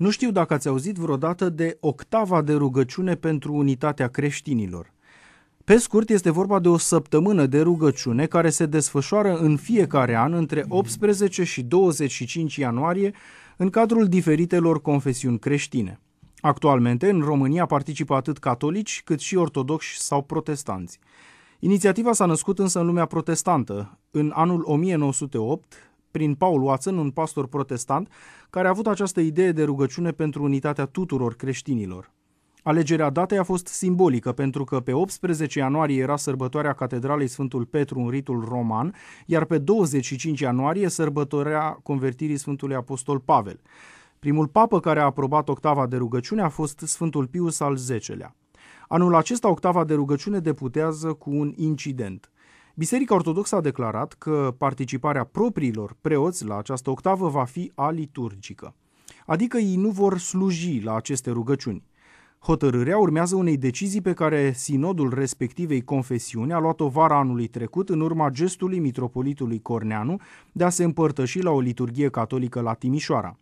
Nu știu dacă ați auzit vreodată de octava de rugăciune pentru unitatea creștinilor. Pe scurt, este vorba de o săptămână de rugăciune care se desfășoară în fiecare an între 18 și 25 ianuarie în cadrul diferitelor confesiuni creștine. Actualmente, în România participă atât catolici cât și ortodoxi sau protestanți. Inițiativa s-a născut însă în lumea protestantă. În anul 1908, prin Paul Watson, un pastor protestant, care a avut această idee de rugăciune pentru unitatea tuturor creștinilor. Alegerea datei a fost simbolică pentru că pe 18 ianuarie era sărbătoarea Catedralei Sfântul Petru în ritul roman, iar pe 25 ianuarie sărbătorea convertirii Sfântului Apostol Pavel. Primul papă care a aprobat octava de rugăciune a fost Sfântul Pius al X-lea. Anul acesta octava de rugăciune deputează cu un incident. Biserica Ortodoxă a declarat că participarea propriilor preoți la această octavă va fi aliturgică, adică ei nu vor sluji la aceste rugăciuni. Hotărârea urmează unei decizii pe care sinodul respectivei confesiuni a luat-o vara anului trecut în urma gestului mitropolitului Corneanu de a se împărtăși la o liturghie catolică la Timișoara.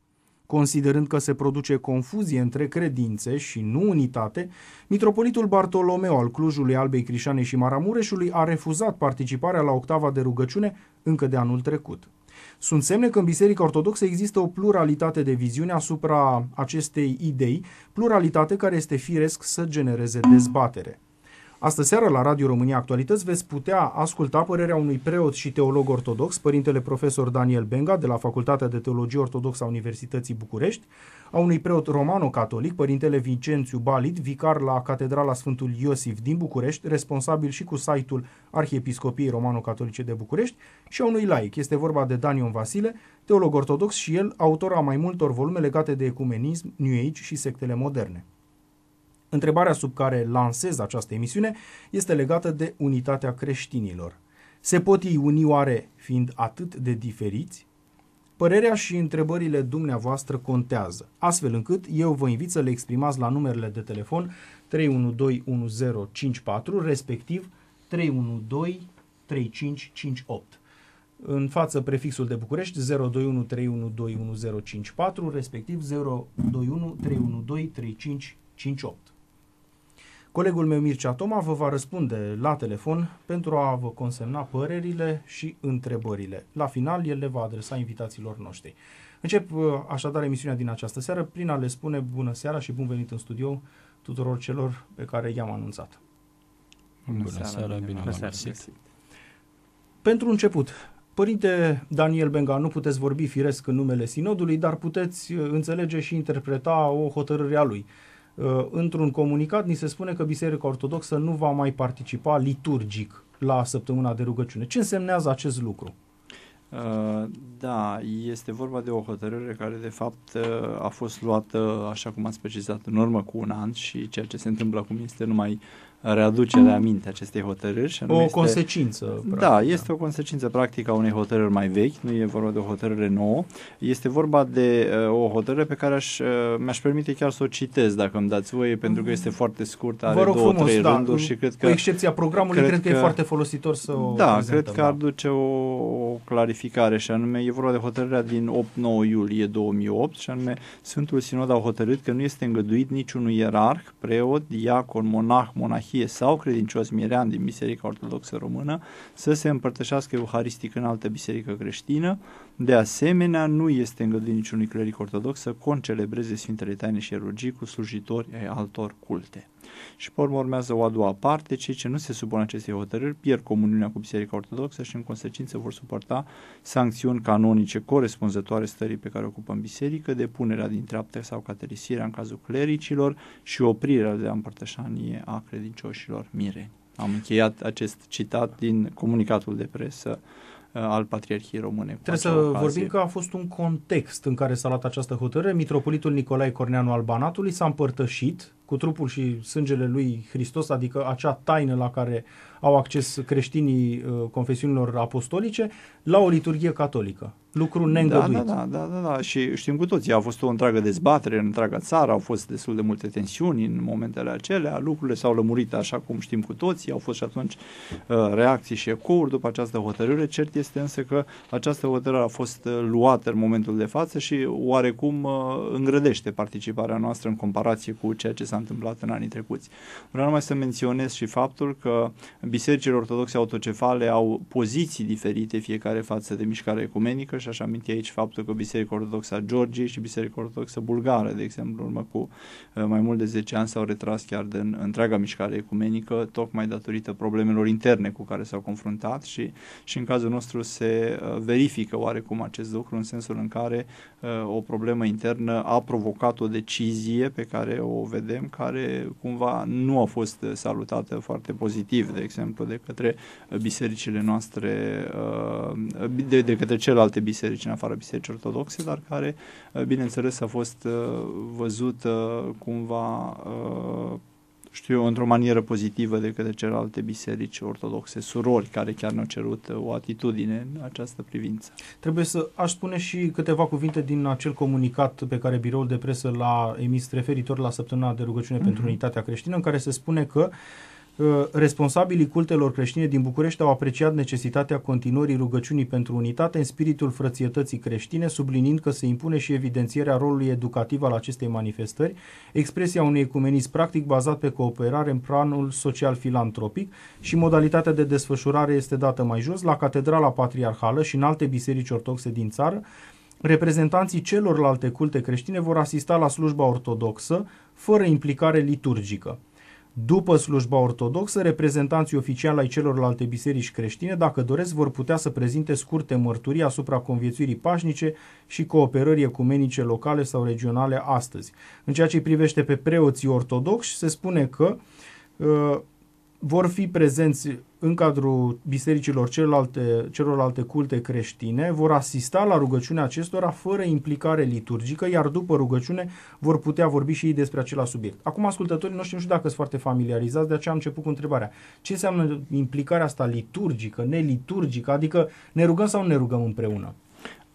Considerând că se produce confuzie între credințe și nu unitate, mitropolitul Bartolomeu al Clujului, Albei Crișane și Maramureșului a refuzat participarea la octava de rugăciune încă de anul trecut. Sunt semne că în Biserica Ortodoxă există o pluralitate de viziune asupra acestei idei, pluralitate care este firesc să genereze dezbatere. Astă seară la Radio România Actualități veți putea asculta părerea unui preot și teolog ortodox, părintele profesor Daniel Benga de la Facultatea de Teologie Ortodoxă a Universității București, a unui preot romano-catolic, părintele Vincențiu Balit, vicar la Catedrala Sfântul Iosif din București, responsabil și cu site-ul Arhiepiscopiei Romano-Catolice de București, și a unui laic. Este vorba de Danion Vasile, teolog ortodox și el autor a mai multor volume legate de ecumenism, New Age și sectele moderne. Întrebarea sub care lansez această emisiune este legată de unitatea creștinilor. Se pot ei uni oare fiind atât de diferiți? Părerea și întrebările dumneavoastră contează, astfel încât eu vă invit să le exprimați la numerele de telefon 3121054, respectiv 3123558. În față prefixul de București 02131211054, respectiv 02131235558. Colegul meu Mircea Toma vă va răspunde la telefon pentru a vă consemna părerile și întrebările. La final, el le va adresa invitațiilor noștri. Încep uh, așadar emisiunea din această seară prin a le spune bună seara și bun venit în studio tuturor celor pe care i-am anunțat. Bună, bună seara, seara bine v-am găsit. Pentru început, Părinte Daniel Benga, nu puteți vorbi firesc în numele sinodului, dar puteți uh, înțelege și interpreta o hotărâre a lui. Uh, într-un comunicat ni se spune că Biserica Ortodoxă nu va mai participa liturgic la săptămâna de rugăciune. Ce însemnează acest lucru? Uh, da, este vorba de o hotărâre care de fapt uh, a fost luată, așa cum ați precizat, în urmă cu un an și ceea ce se întâmplă acum este numai readucerea aminte acestei hotărâri. Și o este, consecință. Practic, da, este da. o consecință practică a unei hotărâri mai vechi, nu e vorba de o hotărâre nouă. Este vorba de uh, o hotărâre pe care aș, uh, mi-aș permite chiar să o citez, dacă îmi dați voie, pentru că este foarte scurt, are două, frumos, trei da, rânduri și cred că... Cu excepția programului, cred, cred că, că e foarte folositor să o Da, prezentăm, cred că da. ar duce o, o clarificare și anume e vorba de hotărârea din 8-9 iulie 2008 și anume Sfântul Sinod a hotărât că nu este îngăduit niciunul ierarh, preot, diacon, monah, monah monahie sau credincios mirean din Biserica Ortodoxă Română să se împărtășească euharistic în altă biserică creștină. De asemenea, nu este îngăduit niciunui cleric ortodox să concelebreze Sfintele Taine și Erugii cu slujitori ai altor culte. Și pe urmă urmează o a doua parte, cei ce nu se supun acestei hotărâri pierd comuniunea cu Biserica Ortodoxă și în consecință vor suporta sancțiuni canonice corespunzătoare stării pe care o ocupă în biserică, depunerea din treaptă sau caterisirea în cazul clericilor și oprirea de împărtășanie a credincioșilor mireni. Am încheiat acest citat din comunicatul de presă uh, al Patriarhiei Române. Trebuie să ocazie. vorbim că a fost un context în care s-a luat această hotărâre. Mitropolitul Nicolae Corneanu al Banatului s-a împărtășit cu trupul și sângele lui Hristos, adică acea taină la care au acces creștinii uh, confesiunilor apostolice, la o liturghie catolică. Lucru Da, neîngăduit. da, da, da, da, da. Și știm cu toții, a fost o întreagă dezbatere în întreaga țară, au fost destul de multe tensiuni în momentele acelea, lucrurile s-au lămurit așa cum știm cu toții, au fost și atunci uh, reacții și ecouri după această hotărâre. Cert este însă că această hotărâre a fost uh, luată în momentul de față și oarecum uh, îngrădește participarea noastră în comparație cu ceea ce s-a întâmplat în anii trecuți. Vreau numai să menționez și faptul că bisericile ortodoxe autocefale au poziții diferite fiecare față de mișcarea ecumenică și aș aminti aici faptul că Biserica Ortodoxă a Georgiei și Biserica Ortodoxă Bulgară, de exemplu, în urmă cu uh, mai mult de 10 ani s-au retras chiar din întreaga mișcare ecumenică, tocmai datorită problemelor interne cu care s-au confruntat și, și în cazul nostru se uh, verifică oarecum acest lucru în sensul în care uh, o problemă internă a provocat o decizie pe care o vedem care cumva nu a fost salutată foarte pozitiv, de exemplu, de către bisericile noastre, uh, de, de către celelalte biserici în afara bisericii ortodoxe, dar care, uh, bineînțeles, a fost uh, văzută cumva știu eu, într-o manieră pozitivă de către celelalte biserici ortodoxe, surori care chiar ne-au cerut o atitudine în această privință. Trebuie să aș spune și câteva cuvinte din acel comunicat pe care biroul de presă l-a emis referitor la săptămâna de rugăciune mm-hmm. pentru unitatea creștină, în care se spune că uh, responsabilii cultelor creștine din București au apreciat necesitatea continuării rugăciunii pentru unitate în spiritul frățietății creștine, subliniind că se impune și evidențierea rolului educativ al acestei manifestări, expresia unui ecumenism practic bazat pe cooperare în planul social-filantropic și modalitatea de desfășurare este dată mai jos la Catedrala Patriarhală și în alte biserici ortodoxe din țară, reprezentanții celorlalte culte creștine vor asista la slujba ortodoxă fără implicare liturgică. După slujba ortodoxă, reprezentanții oficiali ai celorlalte biserici creștine, dacă doresc, vor putea să prezinte scurte mărturii asupra conviețuirii pașnice și cooperării ecumenice locale sau regionale astăzi. În ceea ce îi privește pe preoții ortodoxi, se spune că uh, vor fi prezenți în cadrul bisericilor celorlalte, celorlalte culte creștine, vor asista la rugăciunea acestora fără implicare liturgică, iar după rugăciune vor putea vorbi și ei despre același subiect. Acum, ascultătorii noștri nu știu dacă sunt foarte familiarizați, de aceea am început cu întrebarea. Ce înseamnă implicarea asta liturgică, neliturgică, adică ne rugăm sau nu ne rugăm împreună?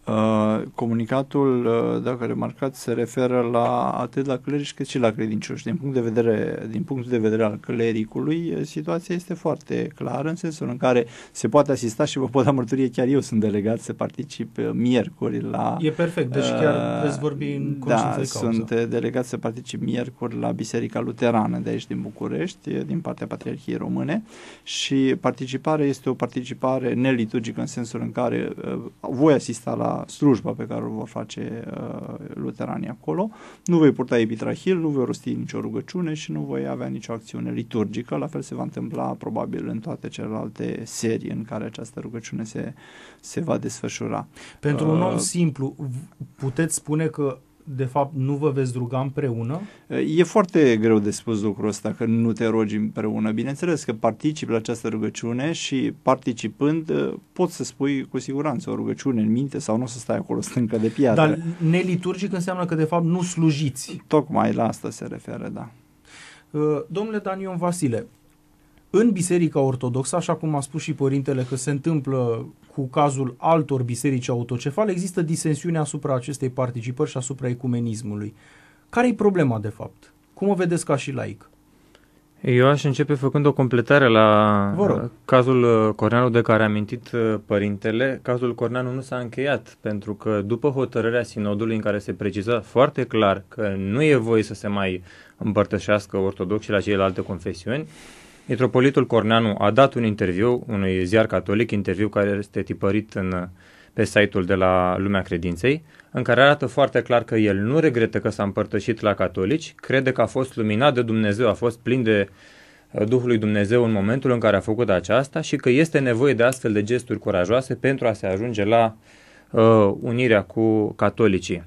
Uh, comunicatul, uh, dacă remarcați, se referă la atât la clerici cât și la credincioși. Din punct de vedere, din punct de vedere al clericului, uh, situația este foarte clară în sensul în care se poate asista și vă pot da mărturie, chiar eu sunt delegat să particip miercuri la... E perfect, deci chiar veți vorbi în Da, sunt delegat să particip miercuri la Biserica Luterană de aici din București, din partea Patriarhiei Române și participarea este o participare neliturgică în sensul în care voi asista la slujba pe care o vor face uh, luteranii acolo. Nu voi purta epitrahil, nu voi rosti nicio rugăciune și nu voi avea nicio acțiune liturgică. La fel se va întâmpla probabil în toate celelalte serii în care această rugăciune se, se va desfășura. Pentru uh, un om simplu, puteți spune că de fapt nu vă veți ruga împreună? E foarte greu de spus lucrul ăsta, că nu te rogi împreună. Bineînțeles că participi la această rugăciune și participând poți să spui cu siguranță o rugăciune în minte sau nu o să stai acolo stâncă de piatră. Dar neliturgic înseamnă că de fapt nu slujiți. Tocmai la asta se referă, da. Domnule Danion Vasile, în Biserica Ortodoxă, așa cum a spus și părintele că se întâmplă cu cazul altor biserici autocefale, există disensiune asupra acestei participări și asupra ecumenismului. Care e problema, de fapt? Cum o vedeți ca și laic? Eu aș începe făcând o completare la cazul uh, Corneanu de care a amintit uh, părintele. Cazul Corneanu nu s-a încheiat, pentru că după hotărârea sinodului în care se preciza foarte clar că nu e voie să se mai împărtășească ortodoxii la celelalte confesiuni, Mitropolitul Corneanu a dat un interviu unui ziar catolic, interviu care este tipărit în, pe site-ul de la Lumea Credinței, în care arată foarte clar că el nu regretă că s-a împărtășit la catolici, crede că a fost luminat de Dumnezeu, a fost plin de uh, Duhul lui Dumnezeu în momentul în care a făcut aceasta și că este nevoie de astfel de gesturi curajoase pentru a se ajunge la uh, unirea cu catolicii.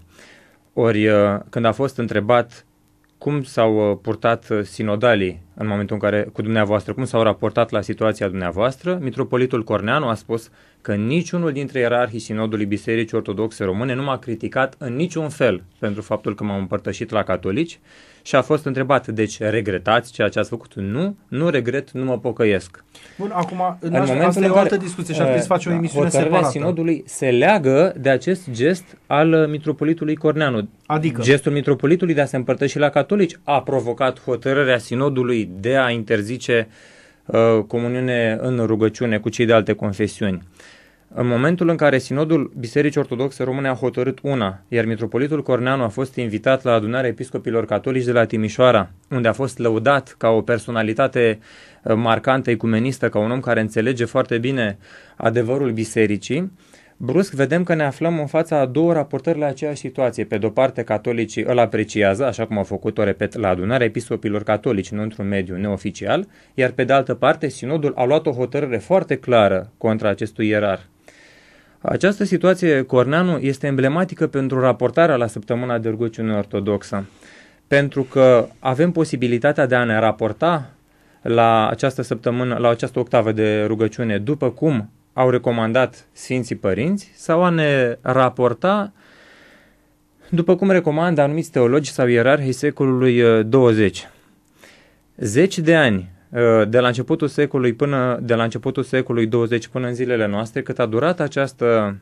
Ori uh, când a fost întrebat cum s-au uh, purtat uh, sinodalii în momentul în care, cu dumneavoastră, cum s-au raportat la situația dumneavoastră, Mitropolitul Corneanu a spus că niciunul dintre ierarhii Sinodului Bisericii Ortodoxe Române nu m-a criticat în niciun fel pentru faptul că m-am împărtășit la catolici și a fost întrebat, deci regretați ceea ce ați făcut? Nu, nu regret, nu mă pocăiesc. Bun, acum, în, în momentul asta e o altă discuție și ar trebui să facem o da, emisiune separată. Sinodului se leagă de acest gest al Mitropolitului Corneanu. Adică? Gestul Mitropolitului de a se împărtăși la catolici a provocat hotărârea Sinodului de a interzice uh, comuniune în rugăciune cu cei de alte confesiuni. În momentul în care Sinodul Bisericii Ortodoxe Române a hotărât una, iar Mitropolitul Corneanu a fost invitat la adunarea episcopilor catolici de la Timișoara, unde a fost lăudat ca o personalitate uh, marcantă, ecumenistă, ca un om care înțelege foarte bine adevărul bisericii, brusc vedem că ne aflăm în fața a două raportări la aceeași situație. Pe de-o parte, catolicii îl apreciază, așa cum au făcut-o, repet, la adunarea episcopilor catolici în într-un mediu neoficial, iar pe de altă parte, sinodul a luat o hotărâre foarte clară contra acestui ierar. Această situație, Corneanu, este emblematică pentru raportarea la săptămâna de rugăciune ortodoxă, pentru că avem posibilitatea de a ne raporta la această săptămână, la această octavă de rugăciune, după cum au recomandat Sfinții Părinți, sau a ne raporta după cum recomandă anumiți teologi sau ierarhii secolului 20. Uh, Zeci de ani Uh, de la începutul secolului până de la începutul secolului 20 până în zilele noastre, cât a durat această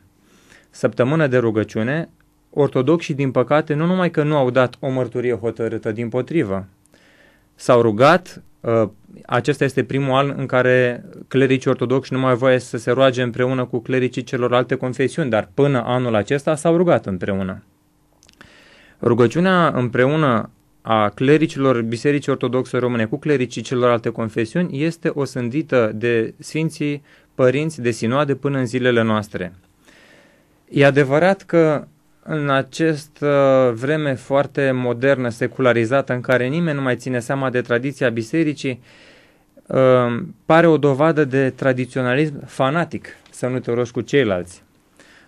săptămână de rugăciune, ortodoxii, din păcate, nu numai că nu au dat o mărturie hotărâtă, din potrivă, s-au rugat, uh, acesta este primul an în care clericii ortodoxi nu mai voie să se roage împreună cu clericii celorlalte confesiuni, dar până anul acesta s-au rugat împreună. Rugăciunea împreună a clericilor Bisericii Ortodoxe Române cu clericii celorlalte confesiuni este osândită de Sfinții Părinți de Sinoade până în zilele noastre. E adevărat că în această vreme foarte modernă, secularizată, în care nimeni nu mai ține seama de tradiția bisericii, uh, pare o dovadă de tradiționalism fanatic să nu te rogi cu ceilalți.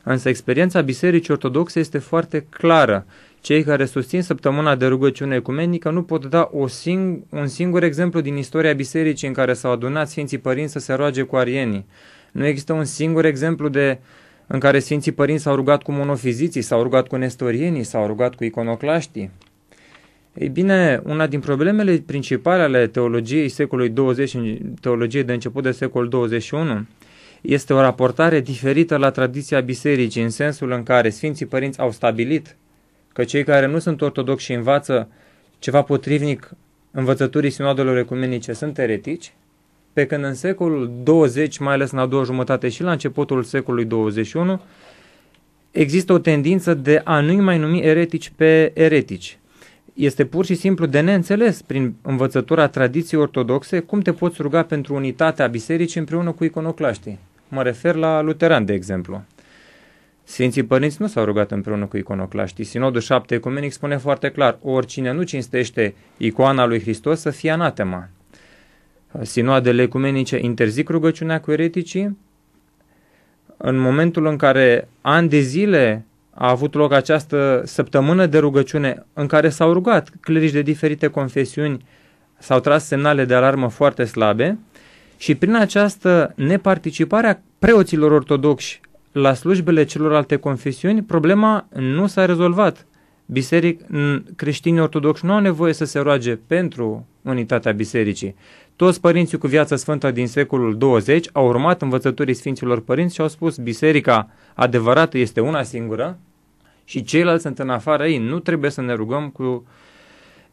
Însă experiența Bisericii Ortodoxe este foarte clară cei care susțin săptămâna de rugăciune ecumenică nu pot da o sing- un singur exemplu din istoria bisericii în care s-au adunat Sfinții Părinți să se roage cu arienii. Nu există un singur exemplu de în care Sfinții Părinți s-au rugat cu monofiziții, s-au rugat cu nestorienii, s-au rugat cu iconoclaștii. Ei bine, una din problemele principale ale teologiei secolului 20 și teologiei de început de secol 21 este o raportare diferită la tradiția bisericii, în sensul în care Sfinții Părinți au stabilit că cei care nu sunt ortodoxi și învață ceva potrivnic învățăturii sinodelor ecumenice sunt eretici, pe când în secolul 20, mai ales în a doua jumătate și la începutul secolului 21, există o tendință de a nu-i mai numi eretici pe eretici. Este pur și simplu de neînțeles prin învățătura tradiției ortodoxe cum te poți ruga pentru unitatea bisericii împreună cu iconoclaștii. Mă refer la luteran, de exemplu. Sfinții părinți nu s-au rugat împreună cu iconoclaștii. Sinodul 7 ecumenic spune foarte clar, oricine nu cinstește icoana lui Hristos să fie anatema. Sinoadele ecumenice interzic rugăciunea cu ereticii. În momentul în care ani de zile a avut loc această săptămână de rugăciune în care s-au rugat clerici de diferite confesiuni, s-au tras semnale de alarmă foarte slabe și prin această neparticipare a preoților ortodoxi la slujbele celorlalte confesiuni, problema nu s-a rezolvat. Biseric, creștinii ortodoxi nu au nevoie să se roage pentru unitatea bisericii. Toți părinții cu viață sfântă din secolul 20 au urmat învățăturii Sfinților Părinți și au spus biserica adevărată este una singură și ceilalți sunt în afara ei. Nu trebuie să ne rugăm cu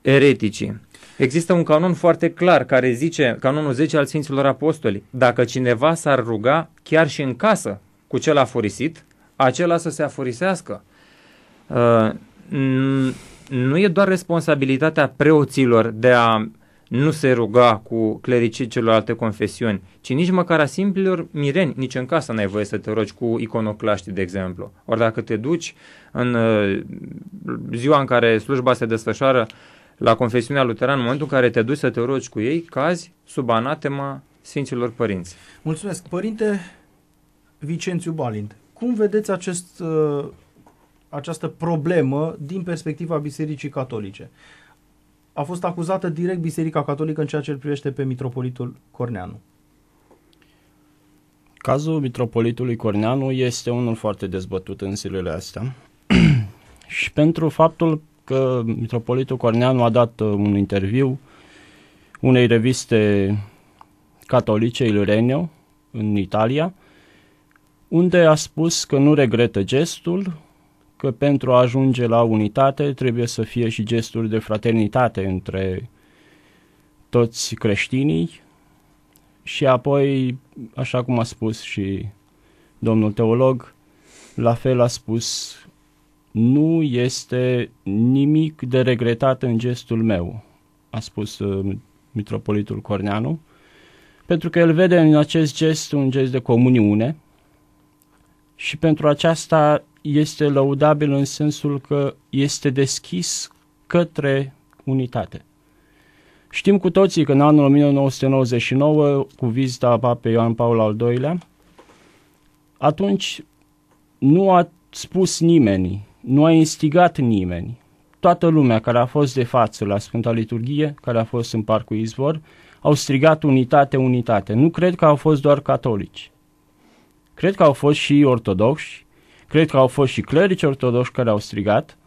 ereticii. Există un canon foarte clar care zice, canonul 10 al Sfinților Apostoli, dacă cineva s-ar ruga chiar și în casă cu cel aforisit, acela să se aforisească. Uh, nu e doar responsabilitatea preoților de a nu se ruga cu clericii celorlalte confesiuni, ci nici măcar a simplilor mireni, nici în casă n-ai voie să te rogi cu iconoclaști, de exemplu. Ori dacă te duci în uh, ziua în care slujba se desfășoară la confesiunea luterană, în momentul în care te duci să te rogi cu ei, cazi sub anatema Sfinților Părinți. Mulțumesc, Părinte Vicențiu Balint. Cum vedeți acest, uh, această problemă din perspectiva Bisericii Catolice? A fost acuzată direct Biserica Catolică în ceea ce îl privește pe Mitropolitul Corneanu. Cazul mitropolitului Corneanu este unul foarte dezbătut în zilele astea și pentru faptul că mitropolitul Corneanu a dat uh, un interviu unei reviste catolice, Il Regno, în Italia, unde a spus că nu regretă gestul, că pentru a ajunge la unitate trebuie să fie și gesturi de fraternitate între toți creștinii și apoi, așa cum a spus și domnul teolog, la fel a spus, nu este nimic de regretat în gestul meu, a spus uh, mitropolitul Corneanu, pentru că el vede în acest gest un gest de comuniune și pentru aceasta este lăudabil în sensul că este deschis către unitate. Știm cu toții că în anul 1999, cu vizita Papei Ioan Paul al II-lea, atunci nu a spus nimeni, nu a instigat nimeni. Toată lumea care a fost de față la Sfânta Liturghie, care a fost în Parcul Izvor, au strigat unitate, unitate. Nu cred că au fost doar catolici. Cred că au fost și ortodoxi, cred că au fost și clerici ortodoxi care au strigat,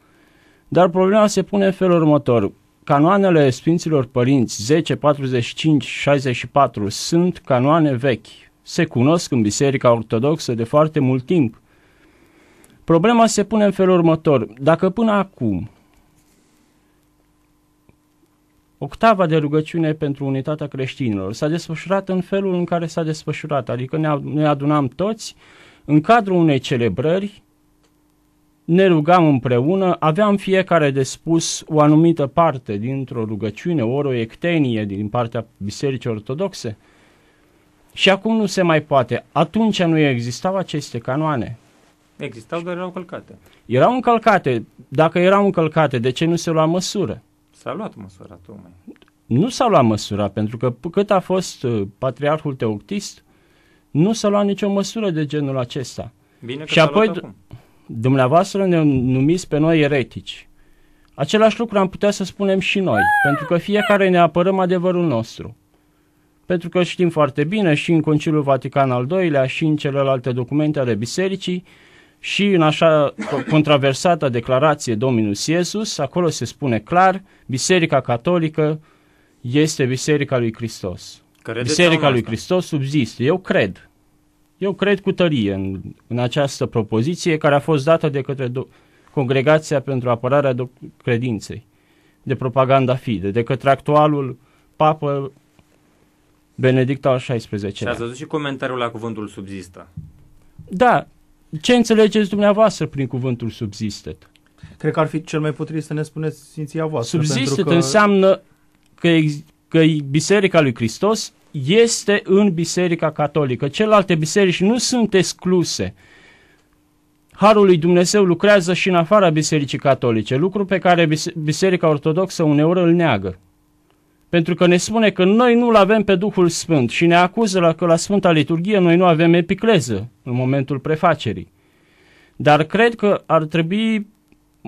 dar problema se pune în felul următor. Canoanele Sfinților Părinți 10, 45, 64 sunt canoane vechi. Se cunosc în Biserica Ortodoxă de foarte mult timp. Problema se pune în felul următor. Dacă până acum octava de rugăciune pentru unitatea creștinilor s-a desfășurat în felul în care s-a desfășurat, adică ne, ne adunam toți în cadrul unei celebrări ne rugam împreună, aveam fiecare de spus o anumită parte dintr-o rugăciune, ori o ectenie din partea Bisericii Ortodoxe. Și acum nu se mai poate. Atunci nu existau aceste canoane. Existau, dar erau călcate. Erau încălcate. Dacă erau încălcate, de ce nu se lua măsură? S-a luat măsura, tocmai. Nu s-a luat măsura, pentru că cât a fost uh, patriarhul teoctist, nu s-a luat nicio măsură de genul acesta. Bine că și apoi, luat acum dumneavoastră ne numiți pe noi eretici. Același lucru am putea să spunem și noi, pentru că fiecare ne apărăm adevărul nostru. Pentru că știm foarte bine și în Concilul Vatican al II-lea și în celelalte documente ale bisericii și în așa controversată declarație Dominus Iesus, acolo se spune clar, Biserica Catolică este Biserica lui Hristos. Credeți Biserica lui Hristos subzistă. Eu cred. Eu cred cu tărie în, în această propoziție care a fost dată de către do- Congregația pentru apărarea do- credinței, de propaganda fide, de către actualul papă Benedict al XVI-lea. Și ați văzut și comentariul la cuvântul subzistă. Da. Ce înțelegeți dumneavoastră prin cuvântul subzistet? Cred că ar fi cel mai potrivit să ne spuneți Sfinția voastră. Subzistet că... înseamnă că, că Biserica lui Hristos este în Biserica Catolică. Celelalte biserici nu sunt excluse. Harul lui Dumnezeu lucrează și în afara Bisericii Catolice, lucru pe care Biserica Ortodoxă uneori îl neagă. Pentru că ne spune că noi nu-L avem pe Duhul Sfânt și ne acuză la că la Sfânta Liturghie noi nu avem epicleză în momentul prefacerii. Dar cred că ar trebui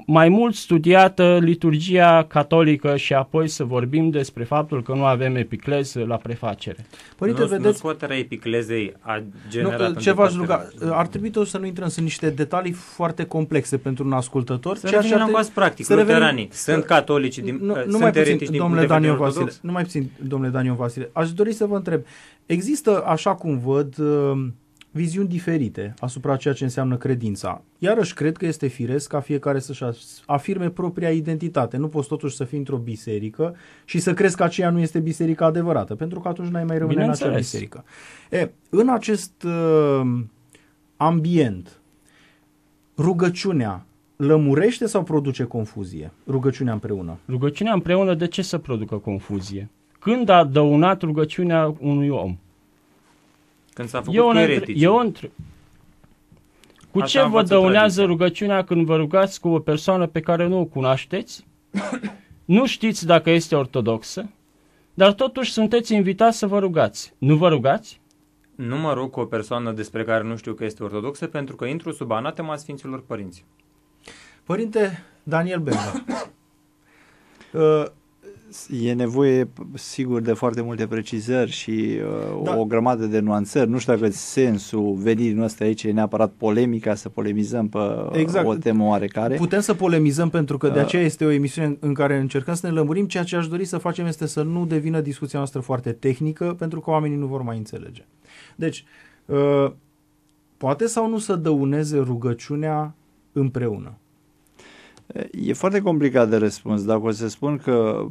mai mult studiată liturgia catolică și apoi să vorbim despre faptul că nu avem epiclez la prefacere. Părinte, nu, vedeți... Nu scoaterea epiclezei a generat... Nu, ce v-aș ruga? Ar trebui totuși să nu intrăm în niște detalii foarte complexe pentru un ascultător. Să ceea revenim ce practic, să luteranii. Sunt catolici, din, nu, nu sunt mai puțin, din domnule Daniel Vasile, Nu mai puțin, domnule Daniel Vasile. Aș dori să vă întreb. Există, așa cum văd, uh, viziuni diferite asupra ceea ce înseamnă credința. Iarăși cred că este firesc ca fiecare să-și afirme propria identitate. Nu poți totuși să fii într-o biserică și să crezi că aceea nu este biserica adevărată, pentru că atunci n-ai mai rămâne în acea biserică. E, în acest uh, ambient, rugăciunea lămurește sau produce confuzie? Rugăciunea împreună. Rugăciunea împreună de ce să producă confuzie? Când a dăunat rugăciunea unui om? Când s-a făcut eu cu ereticii. Eu între... Cu Așa ce vă dăunează tradiția. rugăciunea când vă rugați cu o persoană pe care nu o cunoașteți? nu știți dacă este ortodoxă, dar totuși sunteți invitați să vă rugați. Nu vă rugați? Nu mă rog cu o persoană despre care nu știu că este ortodoxă pentru că intru sub anatema Sfinților Părinți. Părinte Daniel Benga, uh, E nevoie, sigur, de foarte multe precizări și uh, da. o grămadă de nuanțări. Nu știu dacă sensul venirii noastre aici e neapărat polemica, să polemizăm pe exact. o temă oarecare. Putem să polemizăm pentru că de uh. aceea este o emisiune în care încercăm să ne lămurim. Ceea ce aș dori să facem este să nu devină discuția noastră foarte tehnică, pentru că oamenii nu vor mai înțelege. Deci, uh, poate sau nu să dăuneze rugăciunea împreună? E foarte complicat de răspuns. Dacă o să spun că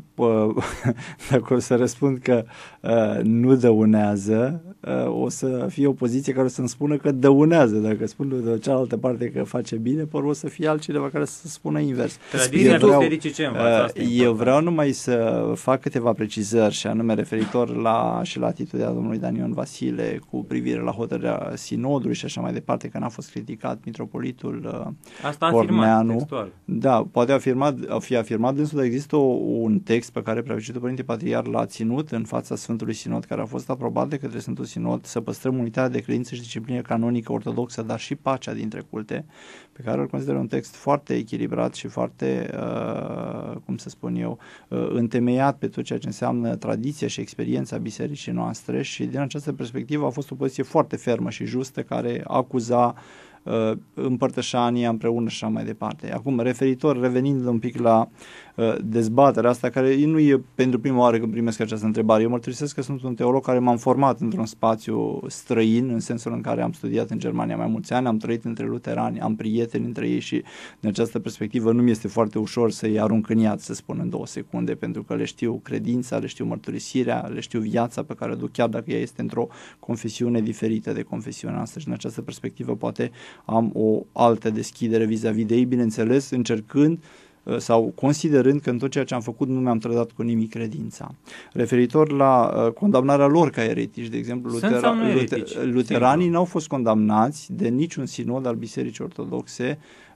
dacă o să răspund că uh, nu dăunează, uh, o să fie o poziție care o să-mi spună că dăunează. Dacă spun de cealaltă parte că face bine, por o să fie altcineva care să spună invers. Tradiția eu vreau, ce uh, Eu vreau numai să fac câteva precizări și anume referitor la și la atitudinea domnului Daniel Vasile cu privire la hotărârea sinodului și așa mai departe, că n-a fost criticat mitropolitul uh, Asta a afirmat textual. Da, da, poate afirmat, fi afirmat dânsul, dar există o, un text pe care preavicitul Părinte Patriar l-a ținut în fața Sfântului Sinod, care a fost aprobat de către Sfântul Sinod, să păstrăm unitatea de credință și disciplină canonică ortodoxă, dar și pacea dintre culte, pe care îl consider un text foarte echilibrat și foarte, uh, cum să spun eu, uh, întemeiat pe tot ceea ce înseamnă tradiția și experiența bisericii noastre și din această perspectivă a fost o poziție foarte fermă și justă care acuza uh, împărtășania împreună și așa mai departe. Acum, referitor, revenind un pic la Uh, dezbaterea asta, care nu e pentru prima oară când primesc această întrebare. Eu mărturisesc că sunt un teolog care m-am format într-un spațiu străin, în sensul în care am studiat în Germania mai mulți ani, am trăit între luterani, am prieteni între ei și din această perspectivă nu mi este foarte ușor să-i arunc în iad, să spun în două secunde, pentru că le știu credința, le știu mărturisirea, le știu viața pe care o duc, chiar dacă ea este într-o confesiune diferită de confesiunea noastră și în această perspectivă poate am o altă deschidere vis-a-vis de ei, bineînțeles, încercând Uh, sau considerând că în tot ceea ce am făcut nu mi-am trădat cu nimic credința. Referitor la uh, condamnarea lor ca eretici, de exemplu, lutera, eretici, luteranii n-au fost condamnați de niciun sinod al Bisericii Ortodoxe Uh,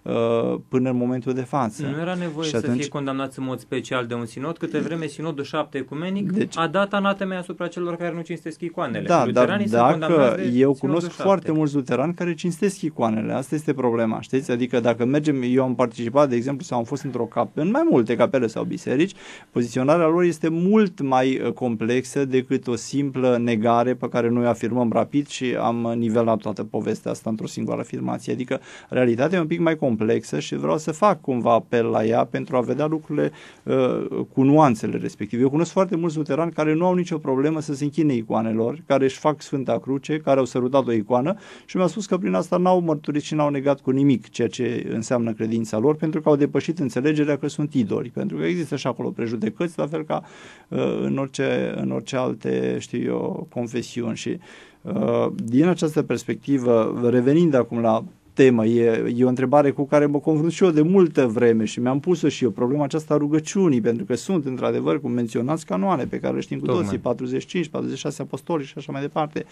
până în momentul de față. Nu era nevoie și atunci... să fie condamnați în mod special de un sinod, câte vreme sinodul șapte ecumenic deci... a dat anateme asupra celor care nu cinstesc icoanele. Da, dar dacă eu cunosc foarte mulți luterani care cinstesc icoanele, asta este problema, știți? Adică dacă mergem, eu am participat, de exemplu, sau am fost într-o cap, în mai multe capele sau biserici, poziționarea lor este mult mai uh, complexă decât o simplă negare pe care noi afirmăm rapid și am nivelat toată povestea asta într-o singură afirmație. Adică realitatea e un pic mai complexă complexă și vreau să fac cumva apel la ea pentru a vedea lucrurile uh, cu nuanțele respective. Eu cunosc foarte mulți luterani care nu au nicio problemă să se închine icoanelor, care își fac Sfânta Cruce, care au sărutat o icoană și mi-au spus că prin asta n-au mărturit și n-au negat cu nimic ceea ce înseamnă credința lor, pentru că au depășit înțelegerea că sunt idoli, pentru că există și acolo prejudecăți, la fel ca uh, în, orice, în orice alte, știu eu, confesiuni și uh, din această perspectivă, revenind acum la temă. E, e o întrebare cu care mă confrunt și eu de multă vreme și mi-am pus-o și eu problema aceasta a rugăciunii, pentru că sunt, într-adevăr, cum menționați, canoane pe care le știm cu Tocmai. toții, 45, 46 apostoli și așa mai departe.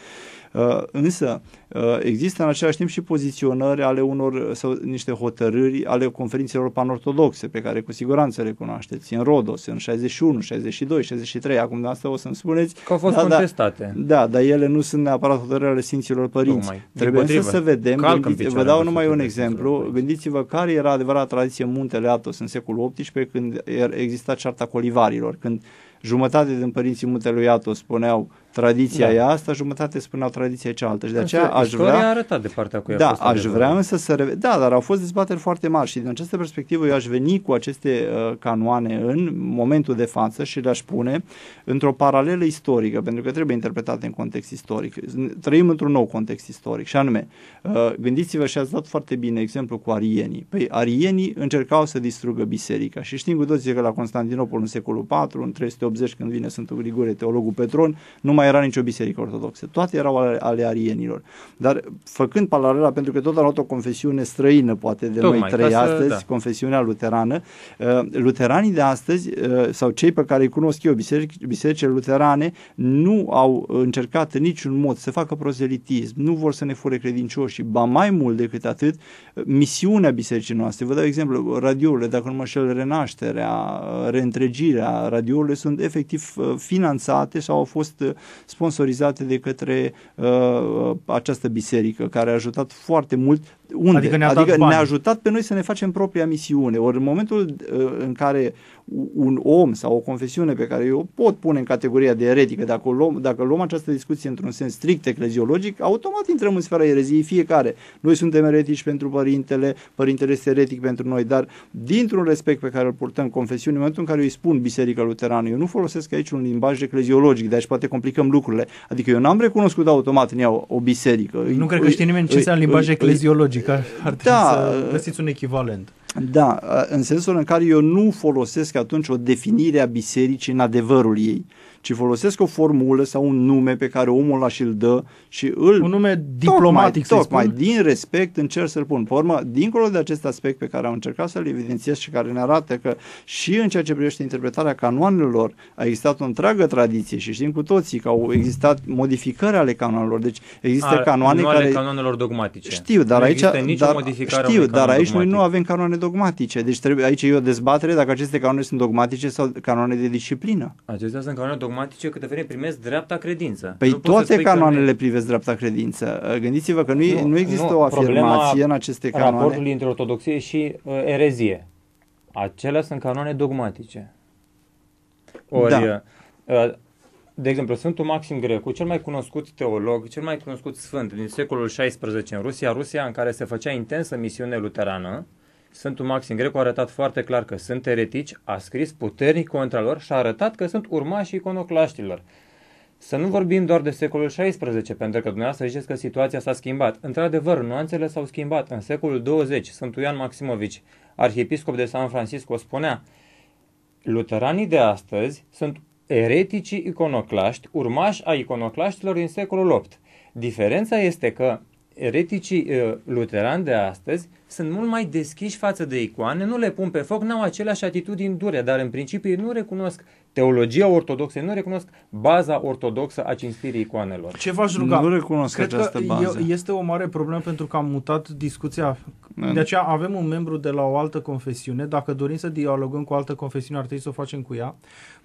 Uh, însă, uh, există în același timp și poziționări ale unor, sau niște hotărâri ale conferințelor panortodoxe, pe care cu siguranță le cunoașteți, în Rodos, în 61, 62, 63, acum de asta o să-mi spuneți. Că au fost da, da contestate. Da, da, dar ele nu sunt neapărat hotărâri ale Sfinților Părinți. Tocmai. Trebuie să, să vedem, gândiți, vă dau numai un exemplu, gândiți-vă care era adevărat tradiție în Muntele Atos în secolul XVIII, când exista cearta colivarilor, când jumătate din părinții Muntelui Atos spuneau tradiția da. e asta, jumătate spuneau tradiția e cealaltă. Și de aceea aș vrea... a arătat de partea cu ea. Da, aș vrea însă să... Reve... Da, dar au fost dezbateri foarte mari și din această perspectivă eu aș veni cu aceste uh, canoane în momentul de față și le-aș pune într-o paralelă istorică, pentru că trebuie interpretate în context istoric. Trăim într-un nou context istoric și anume, uh, gândiți-vă și ați dat foarte bine exemplu cu arienii. Păi arienii încercau să distrugă biserica și știm cu toții că la Constantinopol în secolul IV, în 380 când vine Sfântul Grigore, teologul Petron, nu mai era nicio biserică ortodoxă. Toate erau ale, ale arienilor. Dar făcând paralela, pentru că tot a luat o confesiune străină, poate de Tocmai, noi trei astăzi, da. confesiunea luterană, uh, luteranii de astăzi, uh, sau cei pe care îi cunosc eu, biseric, bisericile luterane, nu au încercat în niciun mod să facă prozelitism, nu vor să ne fure credincioși, ba mai mult decât atât, misiunea bisericii noastre. Vă dau exemplu, radiourile, dacă nu mă șel, renașterea, reîntregirea, radiourile sunt efectiv uh, finanțate sau au fost sponsorizate de către uh, această biserică, care a ajutat foarte mult unde? Adică ne-a, adică ne-a ajutat pe noi să ne facem propria misiune. Ori în momentul uh, în care un om sau o confesiune pe care eu pot pune în categoria de eretică, dacă luăm, dacă luăm această discuție într-un sens strict ecleziologic, automat intrăm în sfera ereziei fiecare. Noi suntem eretici pentru părintele, părintele este eretic pentru noi, dar dintr-un respect pe care îl purtăm confesiunii, în momentul în care eu îi spun Biserica Luterană, eu nu folosesc aici un limbaj ecleziologic, de aici poate complicăm lucrurile. Adică eu n-am recunoscut automat în ea o, o biserică. Nu cred că știe nimeni ce înseamnă limbaj ecleziologic. Ar, ar da, să găsiți un echivalent. Da, în sensul în care eu nu folosesc atunci o definire a bisericii în adevărul ei ci folosesc o formulă sau un nume pe care omul ăla și-l dă și îl... Un nume diplomatic, tocmai, tocmai din respect încerc să-l pun. Pe urmă, dincolo de acest aspect pe care am încercat să-l evidențiez și care ne arată că și în ceea ce privește interpretarea canoanelor a existat o întreagă tradiție și știm cu toții că au existat modificări ale canoanelor. Deci există a, canoane nu care... ale canoanelor dogmatice. Știu, dar nu aici... Dar, știu, dar aici dogmatic. noi nu avem canoane dogmatice. Deci trebuie, aici e o dezbatere dacă aceste canoane sunt dogmatice sau canoane de disciplină. Acestea sunt canoane dogmatice câte vreme primesc dreapta credință. Păi nu toate canoanele privesc dreapta credință. Uh, gândiți-vă că nu, nu, nu există nu, o afirmație în aceste canoane. Raportul între ortodoxie și uh, erezie. Acelea sunt canoane dogmatice. Ori, da. uh, de exemplu, Sfântul Maxim Grecu, cel mai cunoscut teolog, cel mai cunoscut sfânt din secolul XVI în Rusia, Rusia în care se făcea intensă misiune luterană, Sfântul Maxim Grecu a arătat foarte clar că sunt eretici, a scris puternic contra lor și a arătat că sunt urmașii iconoclaștilor. Să nu vorbim doar de secolul XVI, pentru că dumneavoastră ziceți că situația s-a schimbat. Într-adevăr, nuanțele s-au schimbat. În secolul 20, Sfântul Ioan Maximovici, arhiepiscop de San Francisco, spunea Luteranii de astăzi sunt ereticii iconoclaști, urmași a iconoclaștilor din secolul 8. Diferența este că ereticii uh, luterani de astăzi sunt mult mai deschiși față de icoane, nu le pun pe foc, n-au aceleași atitudini dure, dar în principiu nu recunosc teologia ortodoxă, nu recunosc baza ortodoxă a cinstirii icoanelor. Ce v-aș ruga? Nu recunosc Cred această că bază. este o mare problemă pentru că am mutat discuția. De aceea avem un membru de la o altă confesiune. Dacă dorim să dialogăm cu o altă confesiune, ar trebui să o facem cu ea.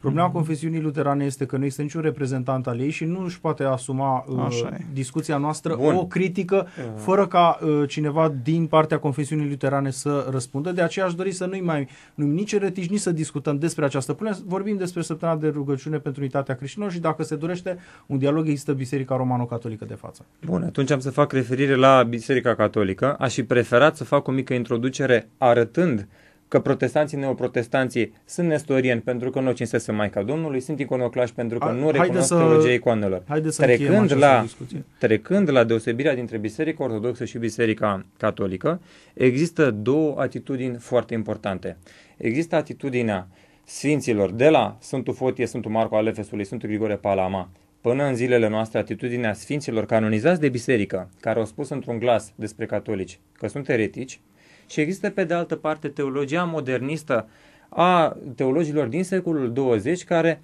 Problema mm-hmm. confesiunii luterane este că nu este niciun reprezentant al ei și nu își poate asuma uh, discuția noastră Bun. o critică uh. fără ca uh, cineva din partea confesiunii luterane să răspundă. De aceea aș dori să nu-i mai numim nici eretici, nici să discutăm despre această problemă. Vorbim despre săptămâna de rugăciune pentru unitatea creștinilor și dacă se dorește un dialog, există Biserica Romano-Catolică de față. Bun, atunci am să fac referire la Biserica Catolică. Aș fi preferat să fac o mică introducere arătând că protestanții neoprotestanții sunt nestorieni pentru că nu o cinstesc Maica Domnului, sunt iconoclași pentru că A, nu recunosc să, teologia icoanelor. Haideți să trecând la, trecând la deosebirea dintre Biserica Ortodoxă și Biserica Catolică, există două atitudini foarte importante. Există atitudinea Sfinților de la Sfântul Fotie, Sfântul Marco al Efesului, Sfântul Grigore Palama, până în zilele noastre atitudinea Sfinților canonizați de biserică, care au spus într-un glas despre catolici că sunt eretici, și există pe de altă parte teologia modernistă a teologilor din secolul 20 care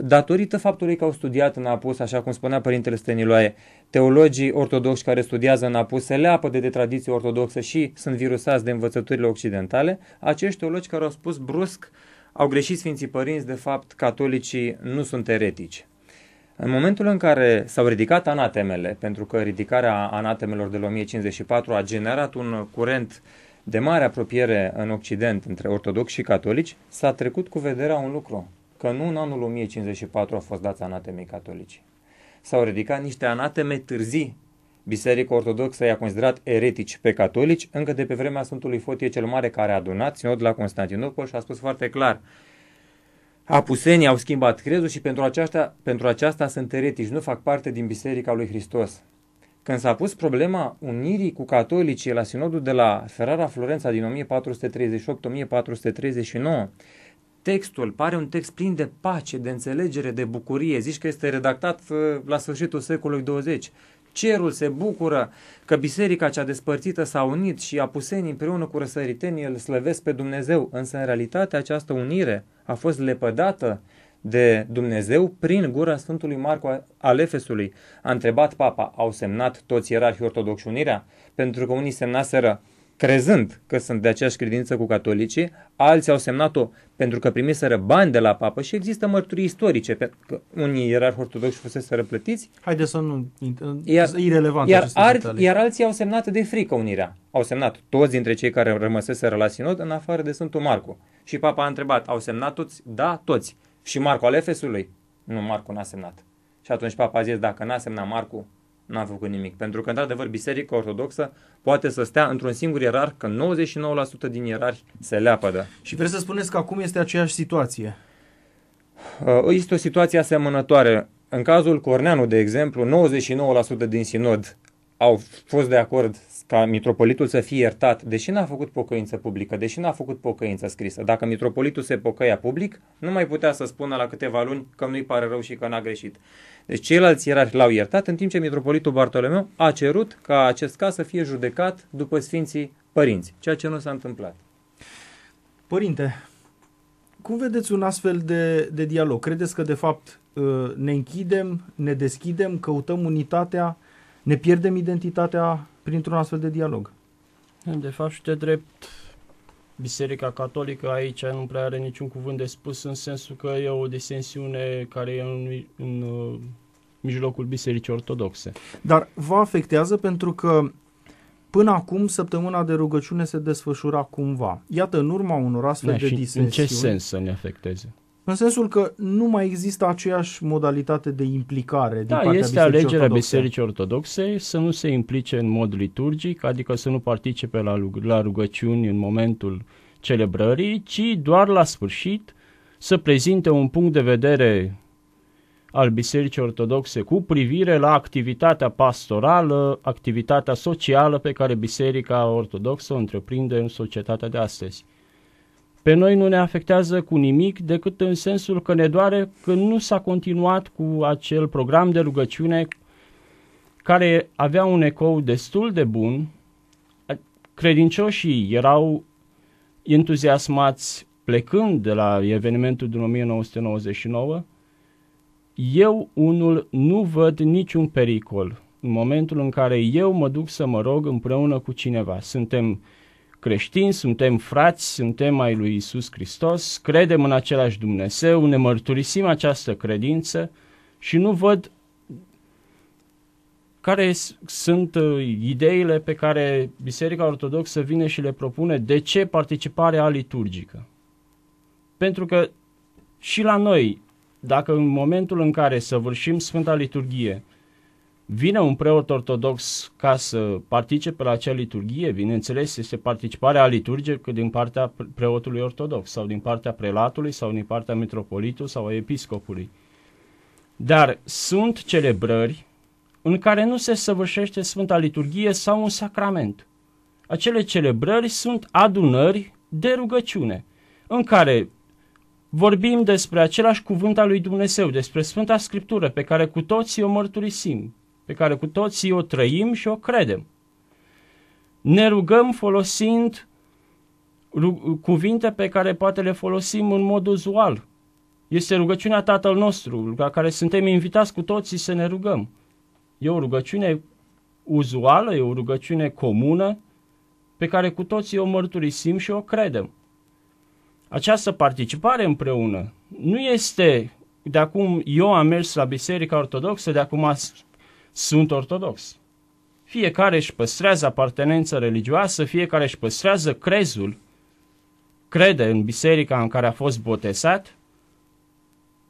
datorită faptului că au studiat în apus, așa cum spunea Părintele Steniloae, teologii ortodoxi care studiază în apus se leapă de, de tradiție ortodoxă și sunt virusați de învățăturile occidentale, acești teologi care au spus brusc, au greșit Sfinții Părinți, de fapt catolicii nu sunt eretici. În momentul în care s-au ridicat anatemele, pentru că ridicarea anatemelor de la 1054 a generat un curent de mare apropiere în Occident între ortodoxi și catolici, s-a trecut cu vederea un lucru, că nu în anul 1054 au fost dați anatemei catolici. S-au ridicat niște anateme târzii. Biserica Ortodoxă i-a considerat eretici pe catolici încă de pe vremea Sfântului Fotie cel Mare care a adunat sinod la Constantinopol și a spus foarte clar Apusenii au schimbat crezul și pentru aceasta, pentru aceasta sunt eretici, nu fac parte din Biserica lui Hristos. Când s-a pus problema unirii cu catolicii la sinodul de la Ferrara Florența din 1438-1439, textul pare un text plin de pace, de înțelegere, de bucurie. Zici că este redactat uh, la sfârșitul secolului 20. Cerul se bucură că biserica cea despărțită s-a unit și apusenii împreună cu răsăritenii îl slăvesc pe Dumnezeu, însă în realitate această unire a fost lepădată de Dumnezeu prin gura Sfântului Marco al Efesului. A întrebat papa, au semnat toți ierarhii ortodoxi unirea? Pentru că unii semnaseră crezând că sunt de aceeași credință cu catolicii, alții au semnat-o pentru că primiseră bani de la papă și există mărturii istorice, pentru că unii ierarhi ortodoxi fusese răplătiți. Haide să nu, iar, irrelevant iar, ar, iar alții au semnat de frică unirea. Au semnat toți dintre cei care rămăseseră la sinod, în afară de Sfântul Marcu. Și papa a întrebat, au semnat toți? Da, toți. Și Marcu al Efesului? Nu, Marcu n-a semnat. Și atunci papa a zis, dacă n-a semnat Marcu, n-a făcut nimic. Pentru că, într-adevăr, Biserica Ortodoxă poate să stea într-un singur ierarh, că 99% din ierarhi se leapădă. Și vreți să spuneți că acum este aceeași situație? Uh, este o situație asemănătoare. În cazul Corneanu, de exemplu, 99% din sinod au fost de acord ca mitropolitul să fie iertat, deși n-a făcut pocăință publică, deși n-a făcut pocăință scrisă. Dacă mitropolitul se pocăia public, nu mai putea să spună la câteva luni că nu-i pare rău și că n-a greșit. Deci ceilalți ierarhi l-au iertat, în timp ce mitropolitul Bartolomeu a cerut ca acest caz să fie judecat după Sfinții Părinți, ceea ce nu s-a întâmplat. Părinte, cum vedeți un astfel de, de dialog? Credeți că, de fapt, uh, ne închidem, ne deschidem, căutăm unitatea, ne pierdem identitatea printr-un astfel de dialog? De fapt, și de drept, Biserica Catolică aici nu prea are niciun cuvânt de spus în sensul că e o disensiune care e în, în uh, mijlocul Bisericii Ortodoxe. Dar vă afectează pentru că până acum săptămâna de rugăciune se desfășura cumva. Iată, în urma unor astfel da, de disensiuni... în ce sens să ne afecteze? În sensul că nu mai există aceeași modalitate de implicare din da, partea este Bisericii alegerea Ortodoxe. Bisericii Ortodoxe să nu se implice în mod liturgic, adică să nu participe la, la rugăciuni în momentul celebrării, ci doar la sfârșit să prezinte un punct de vedere al Bisericii Ortodoxe cu privire la activitatea pastorală, activitatea socială pe care Biserica Ortodoxă o întreprinde în societatea de astăzi pe noi nu ne afectează cu nimic decât în sensul că ne doare că nu s-a continuat cu acel program de rugăciune care avea un ecou destul de bun. Credincioșii erau entuziasmați plecând de la evenimentul din 1999. Eu, unul, nu văd niciun pericol în momentul în care eu mă duc să mă rog împreună cu cineva. Suntem creștini, suntem frați, suntem ai lui Isus Hristos, credem în același Dumnezeu, ne mărturisim această credință și nu văd care sunt uh, ideile pe care Biserica Ortodoxă vine și le propune, de ce participarea liturgică. Pentru că și la noi, dacă în momentul în care săvârșim Sfânta Liturghie, vine un preot ortodox ca să participe la acea liturghie, bineînțeles, este participarea liturgică din partea preotului ortodox sau din partea prelatului sau din partea metropolitului sau a episcopului. Dar sunt celebrări în care nu se săvârșește Sfânta Liturghie sau un sacrament. Acele celebrări sunt adunări de rugăciune, în care vorbim despre același cuvânt al lui Dumnezeu, despre Sfânta Scriptură pe care cu toții o mărturisim, pe care cu toții o trăim și o credem. Ne rugăm folosind cuvinte pe care poate le folosim în mod uzual. Este rugăciunea Tatăl nostru, la care suntem invitați cu toții să ne rugăm. E o rugăciune uzuală, e o rugăciune comună, pe care cu toții o mărturisim și o credem. Această participare împreună nu este de acum eu am mers la Biserica Ortodoxă, de acum sunt ortodox. Fiecare își păstrează apartenența religioasă, fiecare își păstrează crezul, crede în biserica în care a fost botezat